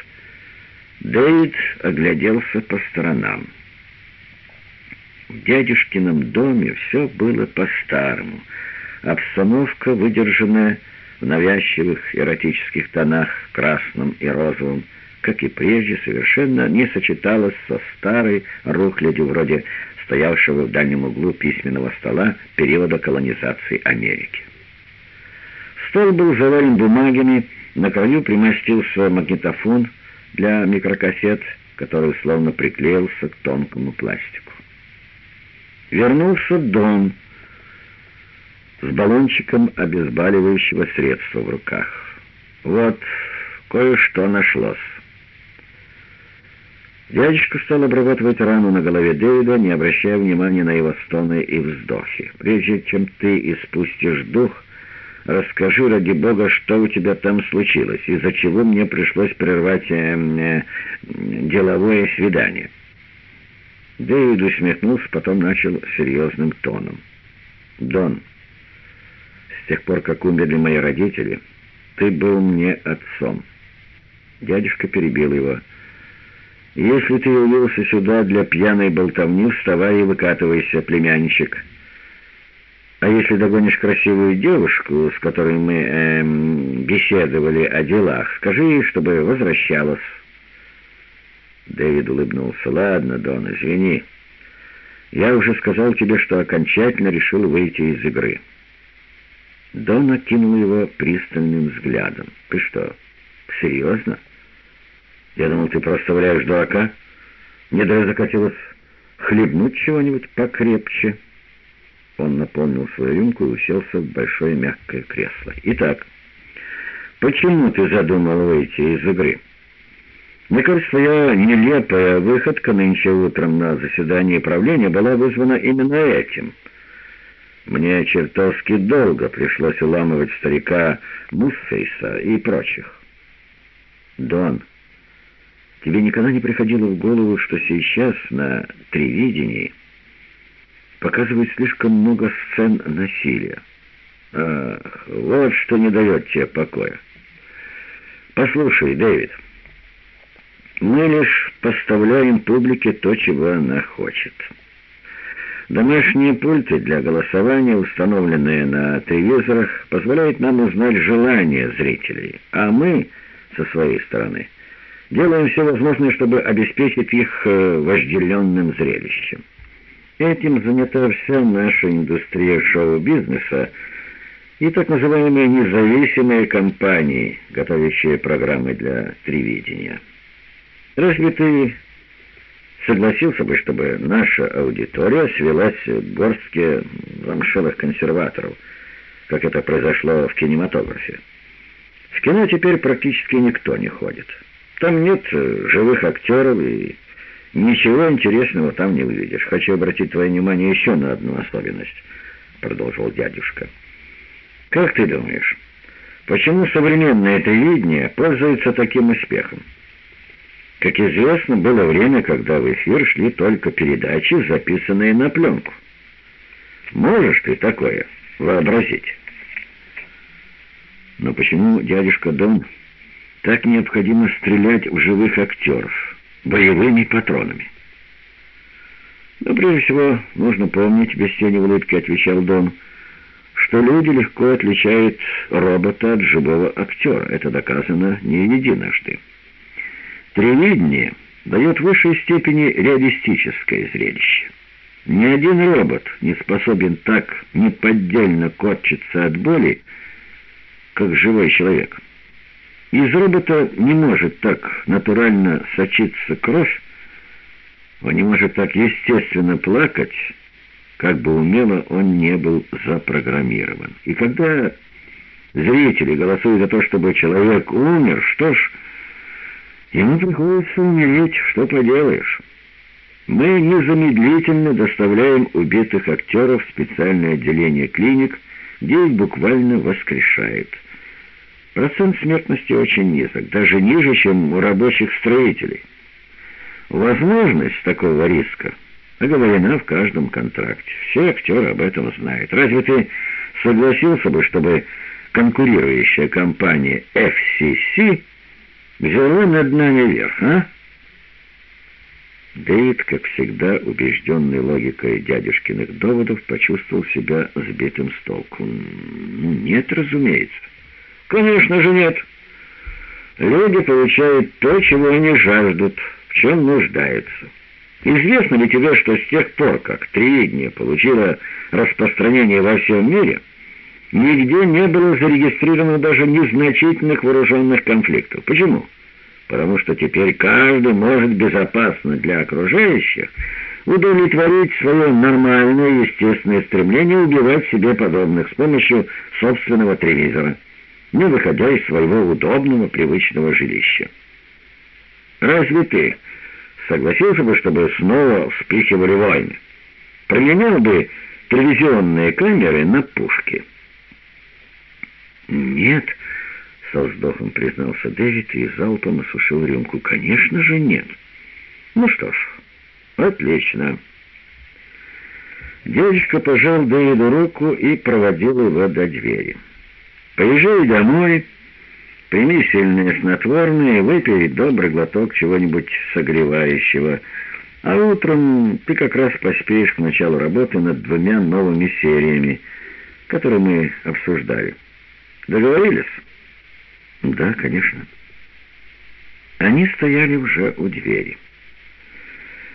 Дэвид огляделся по сторонам. В дядюшкином доме все было по-старому. Обстановка, выдержанная в навязчивых эротических тонах, красном и розовом, как и прежде, совершенно не сочеталась со старой рухлядью вроде стоявшего в дальнем углу письменного стола периода колонизации Америки. Стол был завален бумагами, на краю примостился магнитофон для микрокассет, который словно приклеился к тонкому пластику. Вернулся Дон с баллончиком обезболивающего средства в руках. Вот, кое-что нашлось. Дядюшка стал обрабатывать рану на голове Дэвида, не обращая внимания на его стоны и вздохи. «Прежде чем ты испустишь дух, расскажи, ради бога, что у тебя там случилось, из-за чего мне пришлось прервать э, э, деловое свидание». Дэвид усмехнулся, потом начал серьезным тоном. «Дон, с тех пор, как умерли мои родители, ты был мне отцом». Дядюшка перебил его. «Если ты явился сюда для пьяной болтовни, вставай и выкатывайся, племянничек. А если догонишь красивую девушку, с которой мы эм, беседовали о делах, скажи ей, чтобы возвращалась». Дэвид улыбнулся. «Ладно, Дон, извини. Я уже сказал тебе, что окончательно решил выйти из игры». Дон окинул его пристальным взглядом. «Ты что, серьезно?» Я думал, ты просто валяешь дурака. Мне даже захотелось хлебнуть чего-нибудь покрепче. Он наполнил свою рюмку и уселся в большое мягкое кресло. Итак, почему ты задумал выйти из игры? Мне кажется, твоя нелепая выходка нынче утром на заседании правления была вызвана именно этим. Мне чертовски долго пришлось уламывать старика Муссейса и прочих. Дон... Тебе никогда не приходило в голову, что сейчас на тревидении показывают слишком много сцен насилия? Ах, вот что не дает тебе покоя. Послушай, Дэвид, мы лишь поставляем публике то, чего она хочет. Домашние пульты для голосования, установленные на телевизорах, позволяют нам узнать желания зрителей, а мы, со своей стороны, Делаем все возможное, чтобы обеспечить их э, вожделенным зрелищем. Этим занята вся наша индустрия шоу-бизнеса и так называемые независимые компании, готовящие программы для телевидения. Разве ты согласился бы, чтобы наша аудитория свелась к горстке замшелых консерваторов, как это произошло в кинематографе? В кино теперь практически никто не ходит. Там нет живых актеров и ничего интересного там не увидишь. Хочу обратить твое внимание еще на одну особенность, продолжил дядюшка. Как ты думаешь, почему современное телевидение пользуется таким успехом? Как известно, было время, когда в эфир шли только передачи, записанные на пленку. Можешь ты такое вообразить? Но почему дядюшка Дон так необходимо стрелять в живых актеров боевыми патронами. Но прежде всего нужно помнить, без тени улыбки отвечал Дон, что люди легко отличают робота от живого актера. Это доказано не единожды. Тревидение дает в высшей степени реалистическое зрелище. Ни один робот не способен так неподдельно корчиться от боли, как живой человек. Из робота не может так натурально сочиться кровь, он не может так естественно плакать, как бы умело он не был запрограммирован. И когда зрители голосуют за то, чтобы человек умер, что ж, ему приходится умереть, что поделаешь. Мы незамедлительно доставляем убитых актеров в специальное отделение клиник, где их буквально воскрешают. Процент смертности очень низок, даже ниже, чем у рабочих строителей. Возможность такого риска Оговорена в каждом контракте. Все актеры об этом знают. Разве ты согласился бы, чтобы конкурирующая компания FCC взяла над нами верх, а? Дэвид, как всегда, убежденный логикой дядюшкиных доводов, почувствовал себя сбитым с толку. Нет, разумеется. Конечно же нет. Люди получают то, чего они жаждут, в чем нуждаются. Известно ли тебе, что с тех пор, как Триедня получила распространение во всем мире, нигде не было зарегистрировано даже незначительных вооруженных конфликтов? Почему? Потому что теперь каждый может безопасно для окружающих удовлетворить свое нормальное естественное стремление убивать себе подобных с помощью собственного телевизора не выходя из своего удобного, привычного жилища. Разве ты согласился бы, чтобы снова вспыхивали войны? Променял бы телевизионные камеры на пушки? Нет, со вздохом признался Дэвид и залпом осушил рюмку. Конечно же нет. Ну что ж, отлично. Девочка пожал Дэвиду руку и проводил его до двери. Поезжай домой, прими сильные снотворные, выпей добрый глоток чего-нибудь согревающего, а утром ты как раз поспеешь к началу работы над двумя новыми сериями, которые мы обсуждали. Договорились? Да, конечно. Они стояли уже у двери.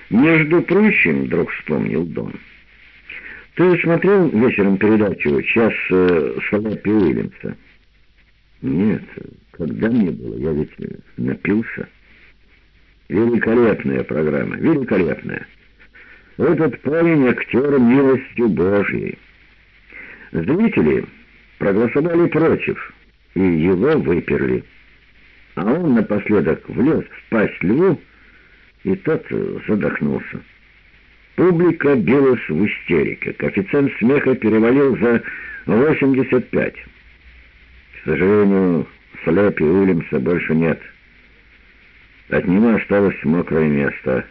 Между прочим, вдруг вспомнил Дон, — ты смотрел вечером передачу «Час э, Салапи Уильямса»? Нет, когда мне было? Я ведь напился. Великолепная программа, великолепная. Этот парень актер милостью Божьей. Зрители проголосовали против, и его выперли. А он напоследок влез в пасть льву, и тот задохнулся. Публика билась в истерике. Коэффициент смеха перевалил за 85. К сожалению, Слепи Уильямса больше нет. От него осталось мокрое место.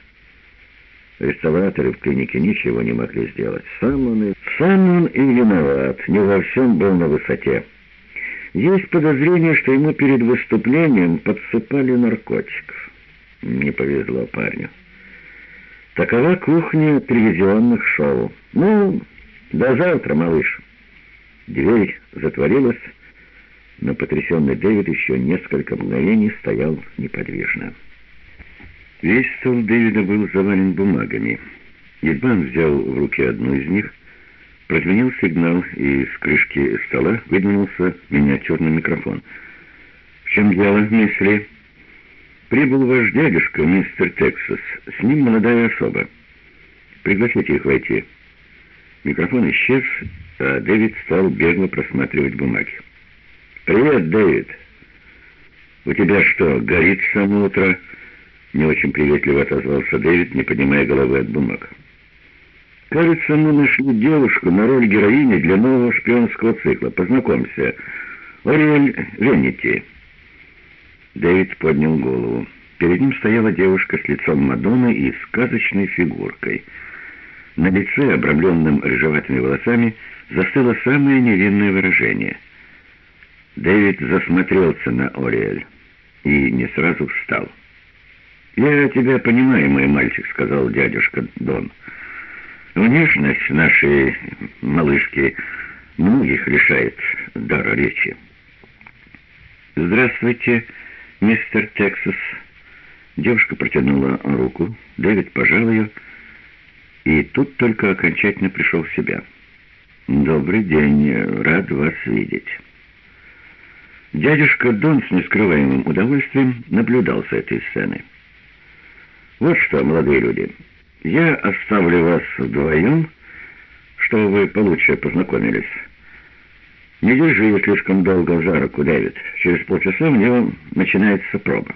Реставраторы в клинике ничего не могли сделать. Сам он и, сам он и виноват, не во всем был на высоте. Есть подозрение, что ему перед выступлением подсыпали наркотиков. Не повезло парню. Такова кухня телевизионных шоу. Ну, до завтра, малыш. Дверь затворилась, но потрясенный Дэвид еще несколько мгновений стоял неподвижно. Весь стол Дэвида был завален бумагами. Едва он взял в руки одну из них, прозвенел сигнал, и с крышки стола выдвинулся миниатюрный микрофон. «В чем дело, мисс Прибыл ваш дядюшка, мистер Тексас. С ним молодая особа. Пригласите их войти. Микрофон исчез, а Дэвид стал бегло просматривать бумаги. «Привет, Дэвид!» «У тебя что, горит с самого утра?» Не очень приветливо отозвался Дэвид, не поднимая головы от бумаг. «Кажется, мы нашли девушку на роль героини для нового шпионского цикла. Познакомься. Ориэль Веннити». Дэвид поднял голову. Перед ним стояла девушка с лицом Мадонны и сказочной фигуркой. На лице, обрамленном рыжеватыми волосами, застыло самое невинное выражение. Дэвид засмотрелся на Ориэль и не сразу встал. «Я тебя понимаю, мой мальчик», — сказал дядюшка Дон. «Внешность нашей малышки многих лишает дара речи». «Здравствуйте», «Мистер Тексас». Девушка протянула руку, Дэвид пожал ее, и тут только окончательно пришел в себя. «Добрый день, рад вас видеть». Дядюшка Дон с нескрываемым удовольствием наблюдал за этой сценой. «Вот что, молодые люди, я оставлю вас вдвоем, чтобы вы получше познакомились». Не держи его слишком долго за руку, Дэвид. Через полчаса у него начинается проба.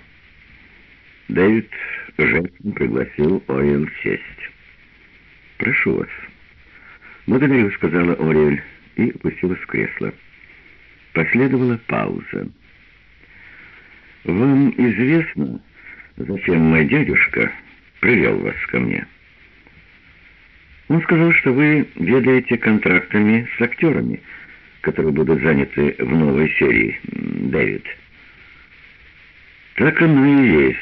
Дэвид жестом пригласил Ориэль сесть. «Прошу вас». «Благодарю», — сказала Ориэль и опустилась в кресло. Последовала пауза. «Вам известно, зачем мой дядюшка привел вас ко мне?» Он сказал, что вы ведаете контрактами с актерами, которые будут заняты в новой серии, Дэвид. Так оно и есть.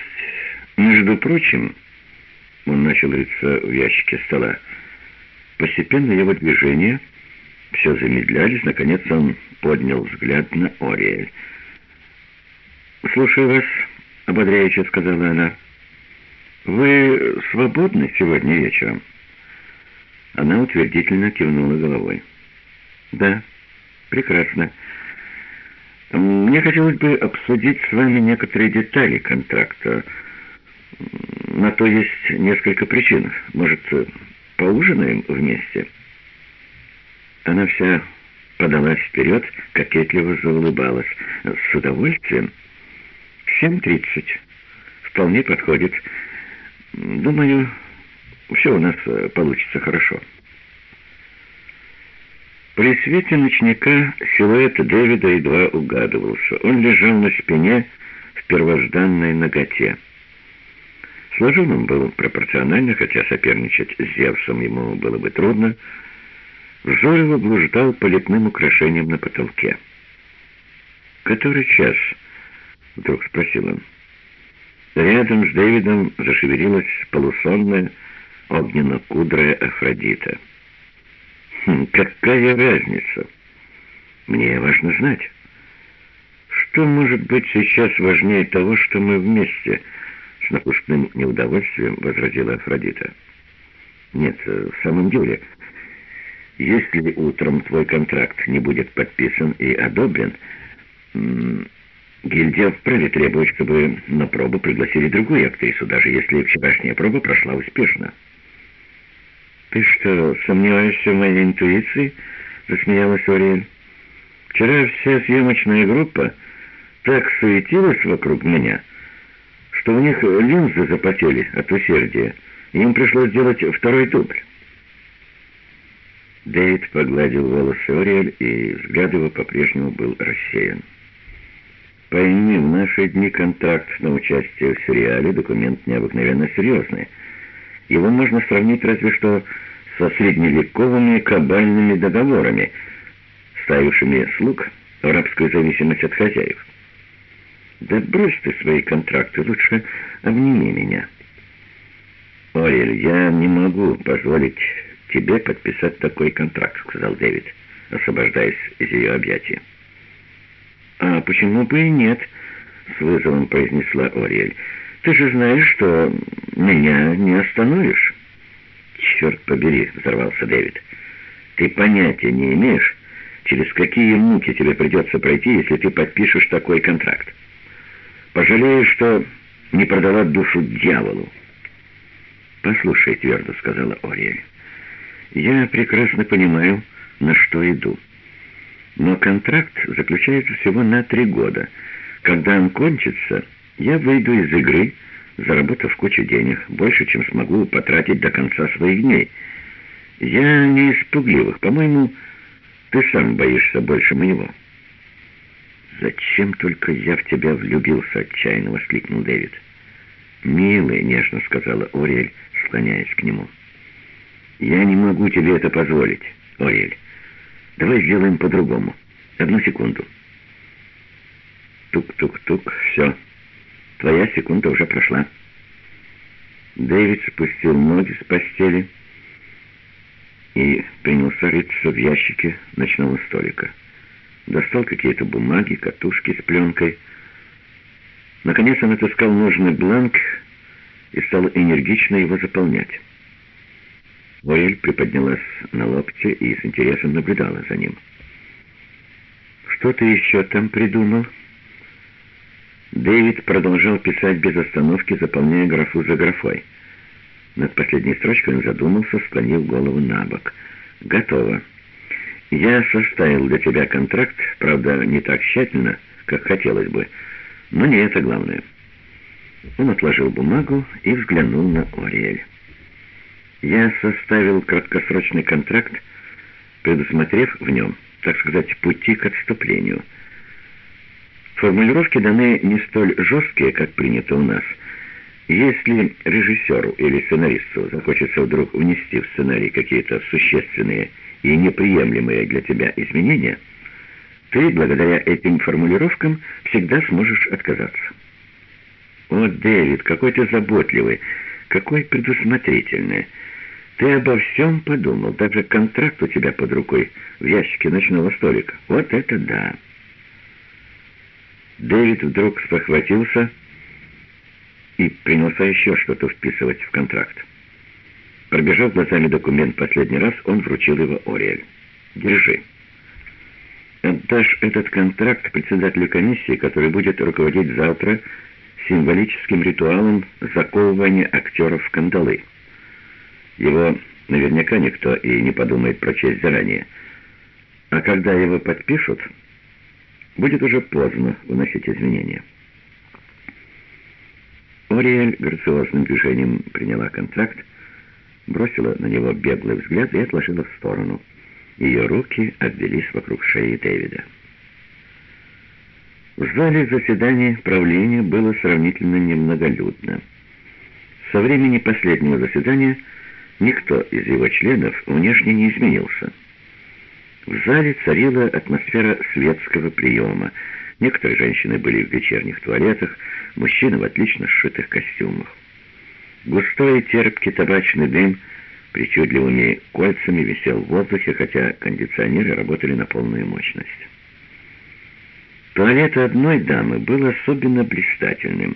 Между прочим, он начал рыться в ящике стола. Постепенно его движения все замедлялись. Наконец он поднял взгляд на Ориэль. «Слушаю вас», — ободряюще сказала она. «Вы свободны сегодня вечером?» Она утвердительно кивнула головой. «Да, прекрасно. Мне хотелось бы обсудить с вами некоторые детали контракта. На то есть несколько причин. Может, поужинаем вместе?» Она вся подалась вперед, кокетливо заулыбалась. «С удовольствием. Семь тридцать. Вполне подходит. Думаю, все у нас э, получится хорошо». При свете ночника силуэт Дэвида едва угадывался. Он лежал на спине в первозданной ноготе. Сложен он был пропорционально, хотя соперничать с Зевсом ему было бы трудно. Взор его блуждал по лепным украшениям на потолке. «Который час?» — вдруг спросил он. Рядом с Дэвидом зашевелилась полусонная, огненно-кудрая Афродита. Хм, какая разница? Мне важно знать. Что может быть сейчас важнее того, что мы вместе? С напускным неудовольствием возразила Афродита. Нет, в самом деле, если утром твой контракт не будет подписан и одобрен, гильдия вправе требовать, чтобы на пробу пригласили другую актрису, даже если вчерашняя проба прошла успешно. «Ты что, сомневаешься в моей интуиции?» — засмеялась Ориэль. «Вчера вся съемочная группа так суетилась вокруг меня, что у них линзы запотели от усердия, и им пришлось сделать второй дубль». Дэвид погладил волосы Ориэль, и взгляд его по-прежнему был рассеян. «Пойми, в наши дни контракт на участие в сериале — документ необыкновенно серьезный — его можно сравнить разве что со средневековыми кабальными договорами, ставившими слуг в рабскую зависимость от хозяев. Да брось ты свои контракты, лучше обними меня. Орель, я не могу позволить тебе подписать такой контракт, сказал Дэвид, освобождаясь из ее объятия. А почему бы и нет, с вызовом произнесла Ориэль. Ты же знаешь, что меня не остановишь. Черт побери, взорвался Дэвид. Ты понятия не имеешь, через какие муки тебе придется пройти, если ты подпишешь такой контракт. Пожалеешь, что не продала душу дьяволу. «Послушай», — твердо сказала Ориэль, — «я прекрасно понимаю, на что иду. Но контракт заключается всего на три года. Когда он кончится, я выйду из игры, заработав кучу денег, больше, чем смогу потратить до конца своих дней. Я не из пугливых. По-моему, ты сам боишься больше моего». «Зачем только я в тебя влюбился?» — отчаянно воскликнул Дэвид. «Милый», — нежно сказала Ориэль, склоняясь к нему. «Я не могу тебе это позволить, Ориэль. Давай сделаем по-другому. Одну секунду». Тук-тук-тук, все. Твоя секунда уже прошла. Дэвид спустил ноги с постели и принялся рыться в ящике ночного столика. Достал какие-то бумаги, катушки с пленкой. Наконец он отыскал нужный бланк и стал энергично его заполнять. Оэль приподнялась на локте и с интересом наблюдала за ним. «Что ты еще там придумал?» Дэвид продолжал писать без остановки, заполняя графу за графой. Над последней строчкой он задумался, склонив голову на бок. «Готово. Я составил для тебя контракт, правда, не так тщательно, как хотелось бы, но не это главное». Он отложил бумагу и взглянул на Ориэль. «Я составил краткосрочный контракт, предусмотрев в нем, так сказать, пути к отступлению». Формулировки даны не столь жесткие, как принято у нас. Если режиссеру или сценаристу захочется вдруг внести в сценарий какие-то существенные и неприемлемые для тебя изменения, ты, благодаря этим формулировкам, всегда сможешь отказаться. «О, Дэвид, какой ты заботливый, какой предусмотрительный. Ты обо всем подумал, даже контракт у тебя под рукой в ящике ночного столика. Вот это да!» Дэвид вдруг спохватился и принялся еще что-то вписывать в контракт. Пробежав глазами документ последний раз, он вручил его Ориэль. «Держи. Отдашь этот контракт председателю комиссии, который будет руководить завтра символическим ритуалом заковывания актеров в кандалы. Его наверняка никто и не подумает прочесть заранее. А когда его подпишут, будет уже поздно вносить изменения». Ориэль грациозным движением приняла контракт, бросила на него беглый взгляд и отложила в сторону. Ее руки обвелись вокруг шеи Дэвида. В зале заседания правления было сравнительно немноголюдно. Со времени последнего заседания никто из его членов внешне не изменился. В зале царила атмосфера светского приема. Некоторые женщины были в вечерних туалетах, мужчины в отлично сшитых костюмах. Густой терпкий табачный дым причудливыми кольцами висел в воздухе, хотя кондиционеры работали на полную мощность. Туалет одной дамы был особенно блистательным.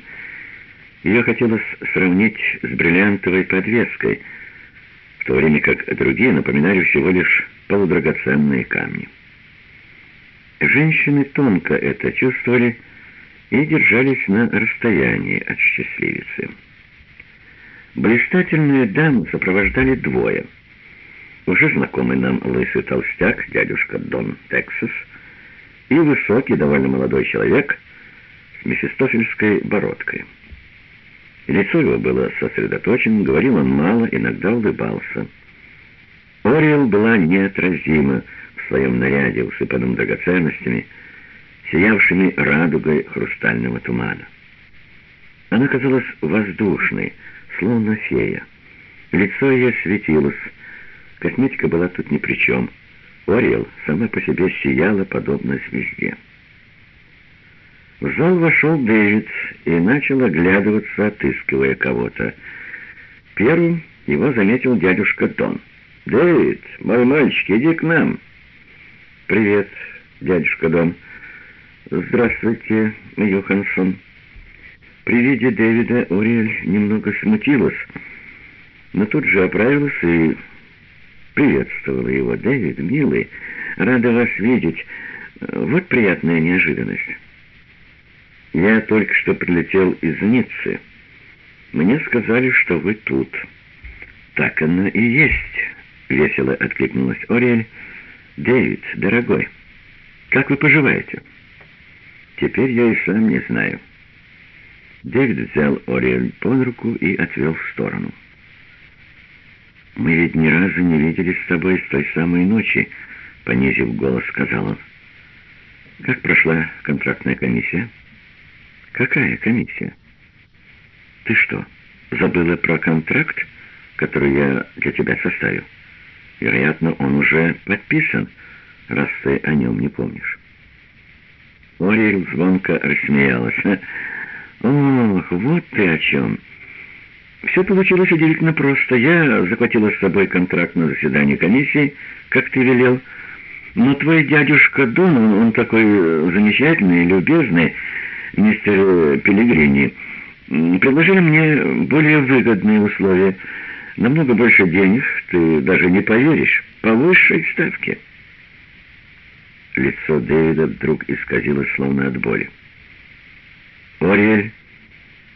Ее хотелось сравнить с бриллиантовой подвеской, в то время как другие напоминали всего лишь полудрагоценные камни. Женщины тонко это чувствовали, и держались на расстоянии от счастливицы. Блистательную даму сопровождали двое. Уже знакомый нам лысый толстяк, дядюшка Дон Тексас, и высокий, довольно молодой человек с мефистофельской бородкой. Лицо его было сосредоточено, говорил он мало, иногда улыбался. Ориэл была неотразима в своем наряде, усыпанном драгоценностями, сиявшими радугой хрустального тумана. Она казалась воздушной, словно фея. Лицо ее светилось, косметика была тут ни при чем. Ориэл сама по себе сияла, подобно звезде. В зал вошел Дэвид и начал оглядываться, отыскивая кого-то. Первым его заметил дядюшка Дон. «Дэвид, мой мальчик, иди к нам!» «Привет, дядюшка Дон!» «Здравствуйте, Йоханссон». При виде Дэвида Ориэль немного смутилась, но тут же оправилась и приветствовала его. «Дэвид, милый, рада вас видеть. Вот приятная неожиданность. Я только что прилетел из Ниццы. Мне сказали, что вы тут». «Так оно и есть», — весело откликнулась Ориэль. «Дэвид, дорогой, как вы поживаете?» Теперь я и сам не знаю. Дэвид взял Ориэль под руку и отвел в сторону. «Мы ведь ни разу не виделись с тобой с той самой ночи», — понизив голос, сказал он. «Как прошла контрактная комиссия?» «Какая комиссия?» «Ты что, забыла про контракт, который я для тебя составил? Вероятно, он уже подписан, раз ты о нем не помнишь». Ориэль звонко рассмеялась. «Ох, вот ты о чем!» Все получилось удивительно просто. Я захватила с собой контракт на заседание комиссии, как ты велел. Но твой дядюшка Дон, он такой замечательный и любезный, мистер Пелигрини, предложили мне более выгодные условия. Намного больше денег, ты даже не поверишь, по высшей ставке. Лицо Дэвида вдруг исказилось, словно от боли. Ориэль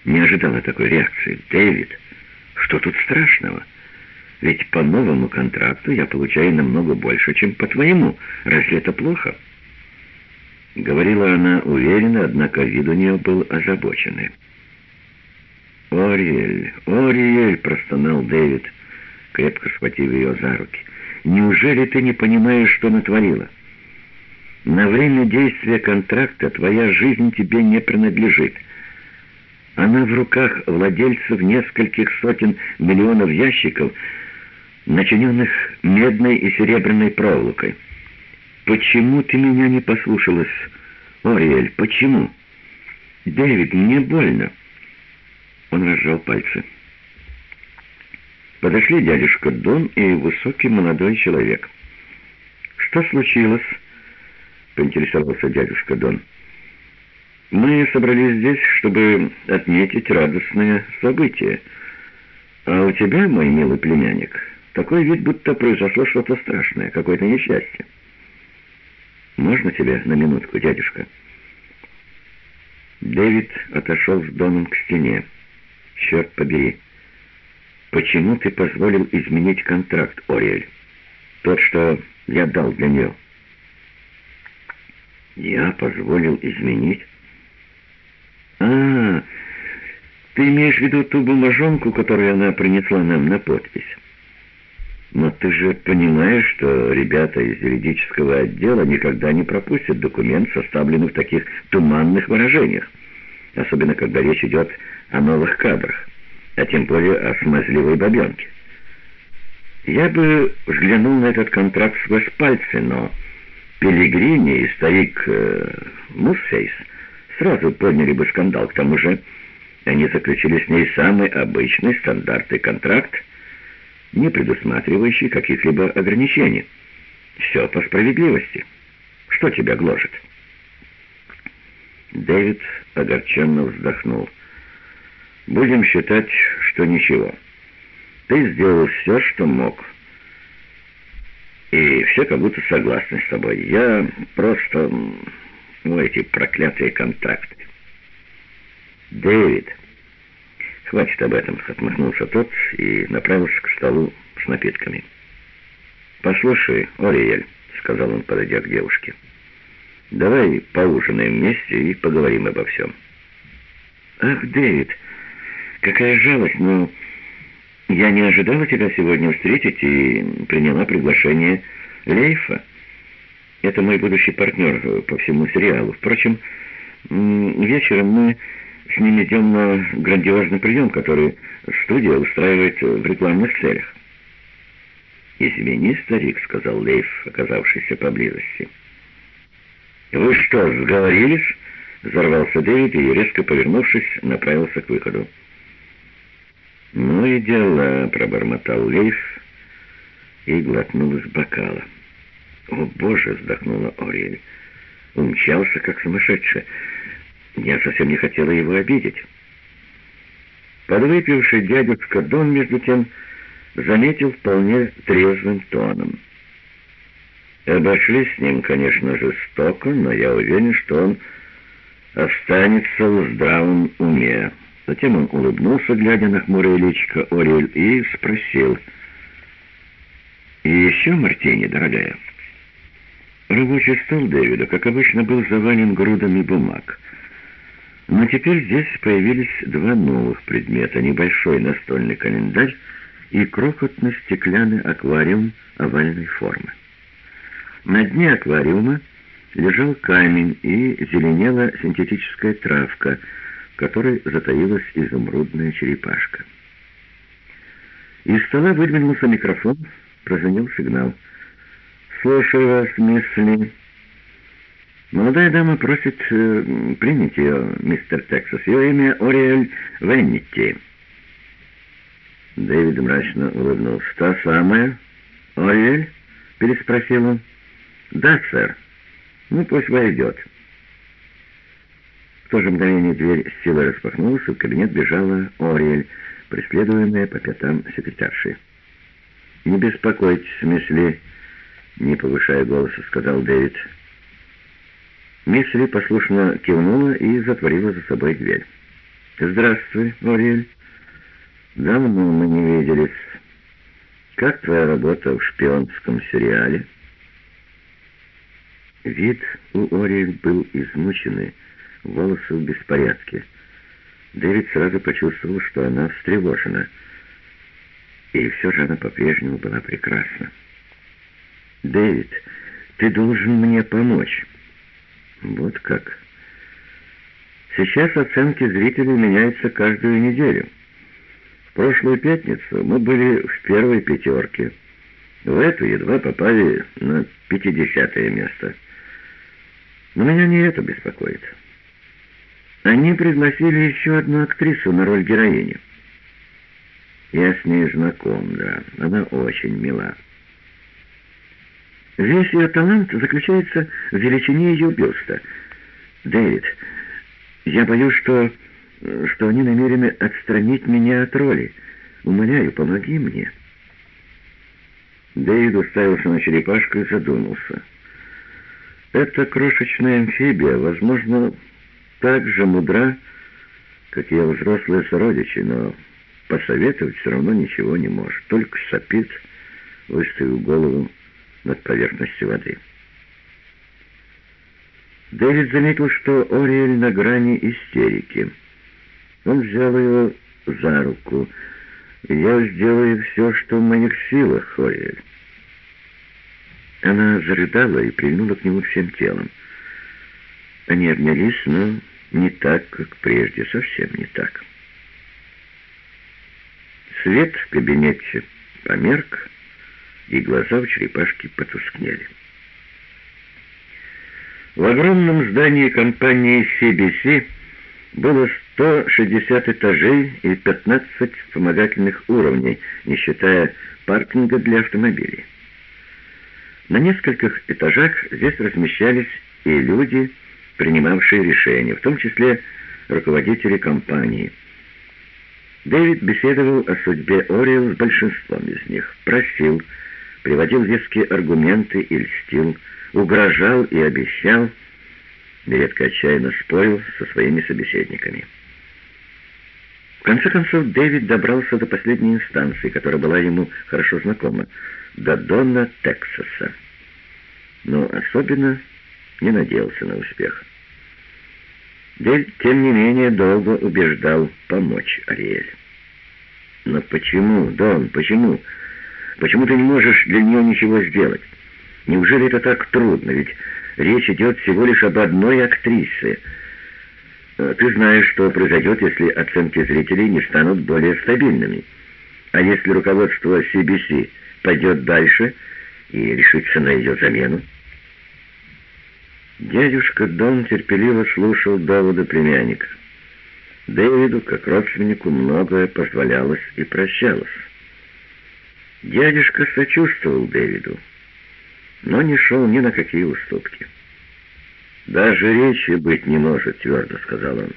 не ожидала такой реакции. «Дэвид, что тут страшного? Ведь по новому контракту я получаю намного больше, чем по твоему. Разве это плохо?» Говорила она уверенно, однако вид у нее был озабоченный. «Ориэль, Ориэль!» — простонал Дэвид, крепко схватив ее за руки. «Неужели ты не понимаешь, что натворила?» На время действия контракта твоя жизнь тебе не принадлежит. Она в руках владельцев нескольких сотен миллионов ящиков, начиненных медной и серебряной проволокой. Почему ты меня не послушалась, Ориэль, почему? Дэвид, мне больно. Он разжал пальцы. Подошли дядюшка Дон и высокий молодой человек. «Что случилось?» — поинтересовался дядюшка Дон. «Мы собрались здесь, чтобы отметить радостное событие. А у тебя, мой милый племянник, такой вид, будто произошло что-то страшное, какое-то несчастье. Можно тебя на минутку, дядюшка?» Дэвид отошел с Доном к стене. «Черт побери!» Почему ты позволил изменить контракт, Ориэль? Тот, что я дал для нее. Я позволил изменить? А, ты имеешь в виду ту бумажонку, которую она принесла нам на подпись? Но ты же понимаешь, что ребята из юридического отдела никогда не пропустят документ, составленный в таких туманных выражениях, особенно когда речь идет о новых кадрах а тем более о смазливой бабенке. Я бы взглянул на этот контракт сквозь пальцы, но Пелигрини и старик э, Мусфейс сразу подняли бы скандал. К тому же они заключили с ней самый обычный стандартный контракт, не предусматривающий каких-либо ограничений. Все по справедливости. Что тебя гложет?» Дэвид огорченно вздохнул. Будем считать, что ничего. Ты сделал все, что мог. И все как будто согласны с тобой. Я просто... Ну, эти проклятые контракты. Дэвид. Хватит об этом, отмахнулся тот и направился к столу с напитками. «Послушай, Ориэль», — сказал он, подойдя к девушке, — «давай поужинаем вместе и поговорим обо всем». «Ах, Дэвид!» Какая жалость, но я не ожидала тебя сегодня встретить и приняла приглашение Лейфа. Это мой будущий партнер по всему сериалу. Впрочем, вечером мы с ним идем на грандиозный прием, который студия устраивает в рекламных целях. «Извини, старик», — сказал Лейф, оказавшийся поблизости. «Вы что, сговорились?» — взорвался Дэвид и, резко повернувшись, направился к выходу. «Ну и дела», — пробормотал Лейф и глотнул из бокала. «О, Боже!» — вздохнула Ориэль. Умчался, как сумасшедший. Я совсем не хотела его обидеть. Подвыпивший дядюшка Дон, между тем, заметил вполне трезвым тоном. Обошлись с ним, конечно, жестоко, но я уверен, что он останется в здравом уме. Затем он улыбнулся, глядя на хмурое личико Ориэль, и спросил, «И еще мартини, дорогая?» Рабочий стол Дэвида, как обычно, был завален грудами бумаг. Но теперь здесь появились два новых предмета. Небольшой настольный календарь и крохотный стеклянный аквариум овальной формы. На дне аквариума лежал камень и зеленела синтетическая травка — которой затаилась изумрудная черепашка. Из стола выдвинулся микрофон, прозвонил сигнал. «Слушаю вас, мисс Ли». «Молодая дама просит э, принять ее, мистер Тексас. Ее имя Ориэль Веннитти». Дэвид мрачно улыбнулся. «Та самая? Ориэль?» — переспросил он. «Да, сэр. Ну, пусть войдет». То же мгновение дверь с силой распахнулась, и в кабинет бежала Ориэль, преследуемая по пятам секретаршей. «Не беспокойтесь, мисс Ли», — не повышая голоса, сказал Дэвид. Мисс послушно кивнула и затворила за собой дверь. «Здравствуй, Ориэль. Давно мы не виделись. Как твоя работа в шпионском сериале?» Вид у Ориэль был измученный, волосы в беспорядке. Дэвид сразу почувствовал, что она встревожена. И все же она по-прежнему была прекрасна. «Дэвид, ты должен мне помочь». «Вот как». Сейчас оценки зрителей меняются каждую неделю. В прошлую пятницу мы были в первой пятерке. В эту едва попали на пятидесятое место. Но меня не это беспокоит. Они пригласили еще одну актрису на роль героини. Я с ней знаком, да. Она очень мила. Весь ее талант заключается в величине ее бюста. Дэвид, я боюсь, что, что они намерены отстранить меня от роли. Умоляю, помоги мне. Дэвид уставился на черепашку и задумался. Эта крошечная амфибия, возможно, так же мудра, как ее взрослые сородичи, но посоветовать все равно ничего не может, только сопит, выставив голову над поверхностью воды. Дэвид заметил, что Ориэль на грани истерики. Он взял ее за руку. «Я сделаю все, что в моих силах, Ориэль». Она зарыдала и прильнула к нему всем телом. Они обнялись, но не так, как прежде, совсем не так. Свет в кабинете померк, и глаза у черепашки потускнели. В огромном здании компании CBC было 160 этажей и 15 вспомогательных уровней, не считая паркинга для автомобилей. На нескольких этажах здесь размещались и люди, принимавшие решения, в том числе руководители компании. Дэвид беседовал о судьбе Ориэл с большинством из них, просил, приводил веские аргументы и льстил, угрожал и обещал, нередко отчаянно спорил со своими собеседниками. В конце концов, Дэвид добрался до последней инстанции, которая была ему хорошо знакома, до Дона Тексаса. Но особенно не надеялся на успех. Дэвид, тем не менее, долго убеждал помочь Ариэль. «Но почему, Дон, почему? Почему ты не можешь для нее ничего сделать? Неужели это так трудно? Ведь речь идет всего лишь об одной актрисе. Э, ты знаешь, что произойдет, если оценки зрителей не станут более стабильными. А если руководство CBC пойдет дальше и решится на ее замену?» Дядюшка Дон терпеливо слушал доводы племянника. Дэвиду, как родственнику, многое позволялось и прощалось. Дядюшка сочувствовал Дэвиду, но не шел ни на какие уступки. «Даже речи быть не может», — твердо сказал он.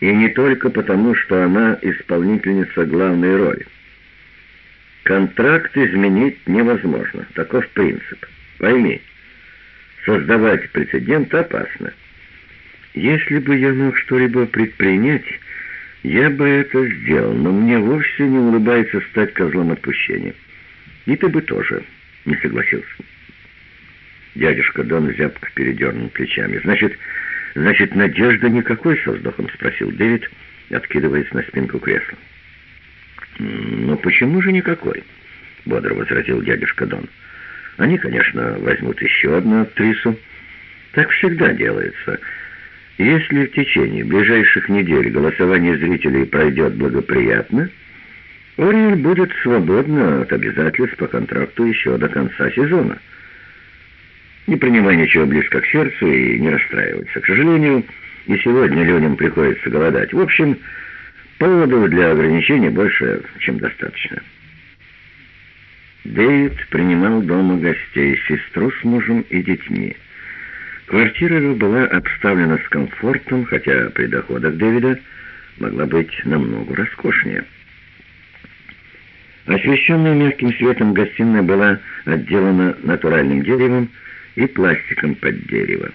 «И не только потому, что она исполнительница главной роли. Контракт изменить невозможно, таков принцип. Пойми» создавать прецедент опасно. Если бы я мог что-либо предпринять, я бы это сделал, но мне вовсе не улыбается стать козлом отпущения. И ты бы тоже не согласился. Дядюшка Дон зябко передернул плечами. «Значит, значит, надежды никакой?» — со вздохом спросил Дэвид, откидываясь на спинку кресла. «Но почему же никакой?» — бодро возразил дядюшка Дон. Они, конечно, возьмут еще одну актрису. Так всегда делается. Если в течение ближайших недель голосование зрителей пройдет благоприятно, Ориэль будет свободна от обязательств по контракту еще до конца сезона. Не принимай ничего близко к сердцу и не расстраивайся. К сожалению, и сегодня людям приходится голодать. В общем, поводов для ограничений больше, чем достаточно. Дэвид принимал дома гостей, сестру с мужем и детьми. Квартира его была обставлена с комфортом, хотя при доходах Дэвида могла быть намного роскошнее. Освещенная мягким светом гостиная была отделана натуральным деревом и пластиком под дерево.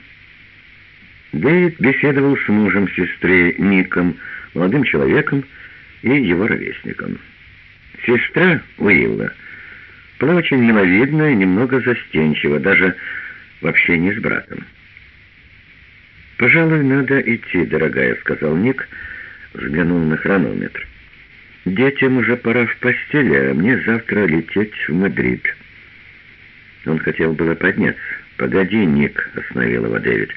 Дэвид беседовал с мужем сестры Ником, молодым человеком и его ровесником. Сестра Уилла — была очень миловидная и немного застенчива, даже в общении с братом. «Пожалуй, надо идти, дорогая», — сказал Ник, взглянул на хронометр. «Детям уже пора в постели, а мне завтра лететь в Мадрид». Он хотел было подняться. «Погоди, Ник», — остановил его Дэвид.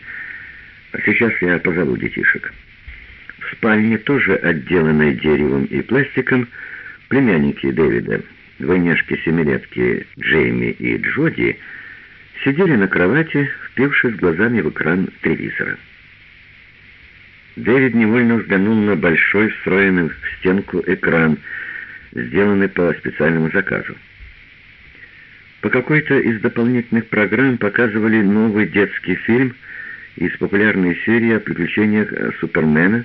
А сейчас я позову детишек. В спальне, тоже отделанной деревом и пластиком, племянники Дэвида, двойняшки-семилетки Джейми и Джоди, сидели на кровати, впившись глазами в экран телевизора. Дэвид невольно взглянул на большой, встроенный в стенку экран, сделанный по специальному заказу. По какой-то из дополнительных программ показывали новый детский фильм из популярной серии о приключениях Супермена,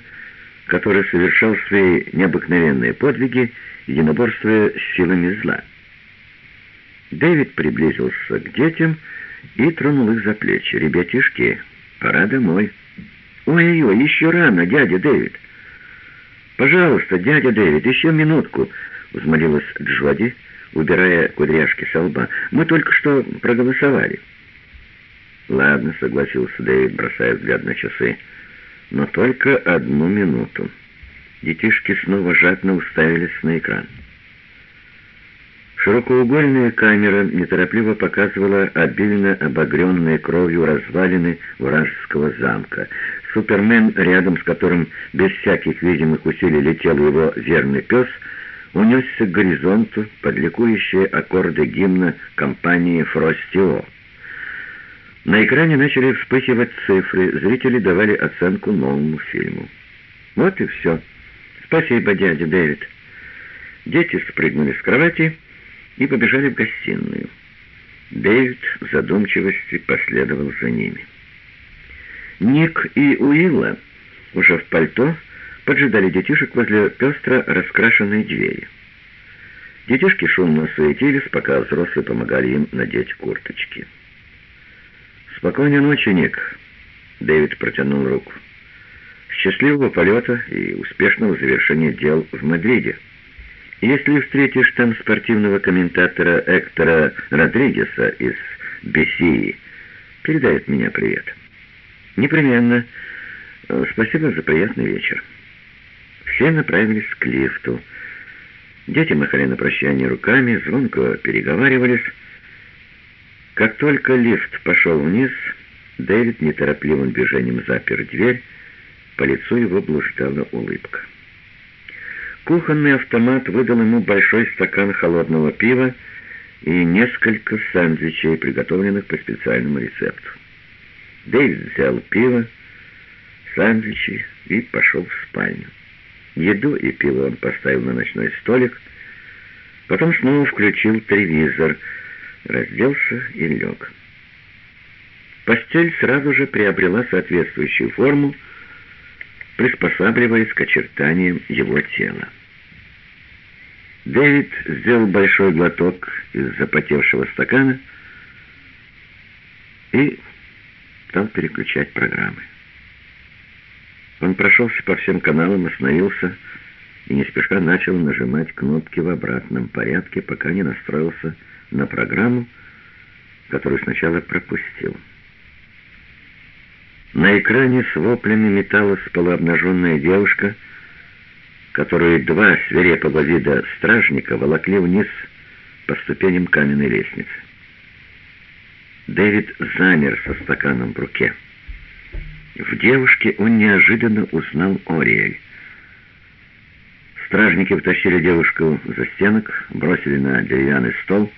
который совершал свои необыкновенные подвиги, единоборствуя с силами зла. Дэвид приблизился к детям и тронул их за плечи. «Ребятишки, пора домой». «Ой-ой-ой, еще рано, дядя Дэвид!» «Пожалуйста, дядя Дэвид, еще минутку!» — взмолилась Джоди, убирая кудряшки со лба. «Мы только что проголосовали». «Ладно», — согласился Дэвид, бросая взгляд на часы. «Но только одну минуту». Детишки снова жадно уставились на экран. Широкоугольная камера неторопливо показывала обильно обогренные кровью развалины вражеского замка. Супермен, рядом с которым без всяких видимых усилий летел его верный пес, унесся к горизонту под ликующие аккорды гимна компании «Фростио». На экране начали вспыхивать цифры, зрители давали оценку новому фильму. Вот и все. Спасибо, дядя Дэвид. Дети спрыгнули с кровати и побежали в гостиную. Дэвид в задумчивости последовал за ними. Ник и Уилла уже в пальто поджидали детишек возле пестро раскрашенной двери. Детишки шумно суетились, пока взрослые помогали им надеть курточки. «Спокойной ночи, Ник!» Дэвид протянул руку. «Счастливого полета и успешного завершения дел в Мадриде!» Если встретишь там спортивного комментатора Эктора Родригеса из Бессии, передай от меня привет. Непременно. Э, спасибо за приятный вечер. Все направились к лифту. Дети махали на прощание руками, звонко переговаривались. Как только лифт пошел вниз, Дэвид неторопливым движением запер дверь, по лицу его блуждала улыбка. Кухонный автомат выдал ему большой стакан холодного пива и несколько сэндвичей, приготовленных по специальному рецепту. Дэвид взял пиво, сэндвичи и пошел в спальню. Еду и пиво он поставил на ночной столик, потом снова включил телевизор, разделся и лег. Постель сразу же приобрела соответствующую форму, приспосабливаясь к очертаниям его тела. Дэвид сделал большой глоток из запотевшего стакана и стал переключать программы. Он прошелся по всем каналам, остановился и не спеша начал нажимать кнопки в обратном порядке, пока не настроился на программу, которую сначала пропустил. На экране с воплями металась полуобнаженная девушка, которую два свирепого вида стражника волокли вниз по ступеням каменной лестницы. Дэвид замер со стаканом в руке. В девушке он неожиданно узнал Ориэль. Стражники втащили девушку за стенок, бросили на деревянный стол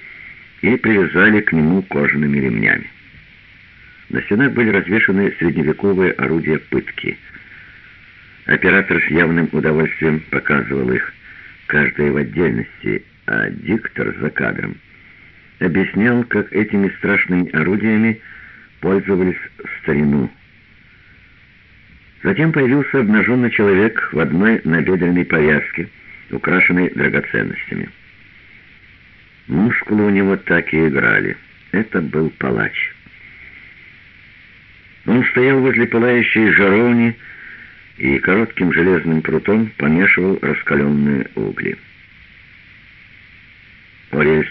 и привязали к нему кожаными ремнями. На стенах были развешаны средневековые орудия пытки. Оператор с явным удовольствием показывал их, каждое в отдельности, а диктор за кадром объяснял, как этими страшными орудиями пользовались в старину. Затем появился обнаженный человек в одной набедренной повязке, украшенной драгоценностями. Мускулы у него так и играли. Это был палач. Он стоял возле пылающей жаровни и коротким железным прутом помешивал раскаленные угли. Орель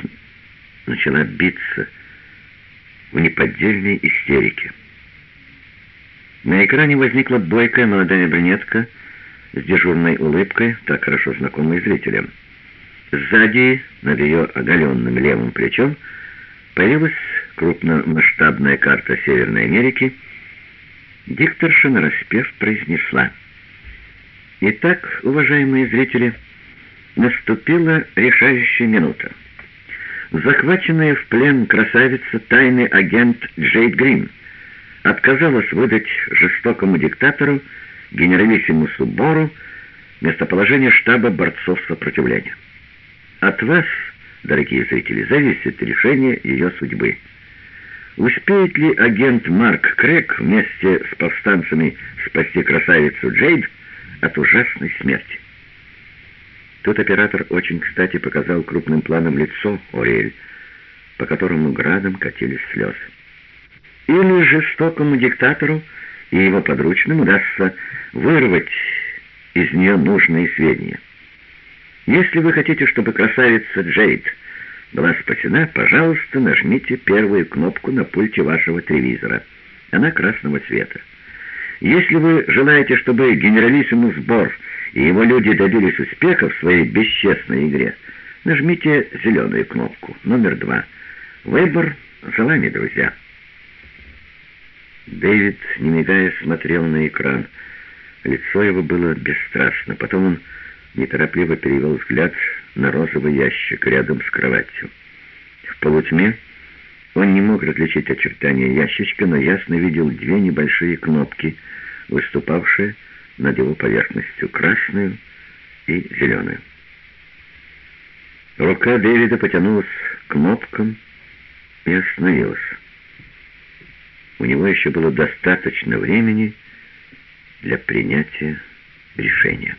начала биться в неподдельной истерике. На экране возникла бойкая молодая брюнетка с дежурной улыбкой, так хорошо знакомой зрителям. Сзади, над ее оголенным левым плечом, появилась крупномасштабная карта Северной Америки — Дикторша нараспев произнесла. «Итак, уважаемые зрители, наступила решающая минута. Захваченная в плен красавица тайный агент Джейд Грин отказалась выдать жестокому диктатору, генералиссимусу Бору, местоположение штаба борцов сопротивления. От вас, дорогие зрители, зависит решение ее судьбы. Успеет ли агент Марк Крэг вместе с повстанцами спасти красавицу Джейд от ужасной смерти? Тут оператор очень кстати показал крупным планом лицо Ориэль, по которому градом катились слезы. Или жестокому диктатору и его подручным удастся вырвать из нее нужные сведения. Если вы хотите, чтобы красавица Джейд была спасена, пожалуйста, нажмите первую кнопку на пульте вашего телевизора. Она красного цвета. Если вы желаете, чтобы генералиссимус Бор и его люди добились успеха в своей бесчестной игре, нажмите зеленую кнопку, номер два. Выбор за вами, друзья. Дэвид, не мигая, смотрел на экран. Лицо его было бесстрастно. Потом он неторопливо перевел взгляд на розовый ящик рядом с кроватью. В полутьме он не мог различить очертания ящичка, но ясно видел две небольшие кнопки, выступавшие над его поверхностью, красную и зеленую. Рука Дэвида потянулась к кнопкам и остановилась. У него еще было достаточно времени для принятия решения.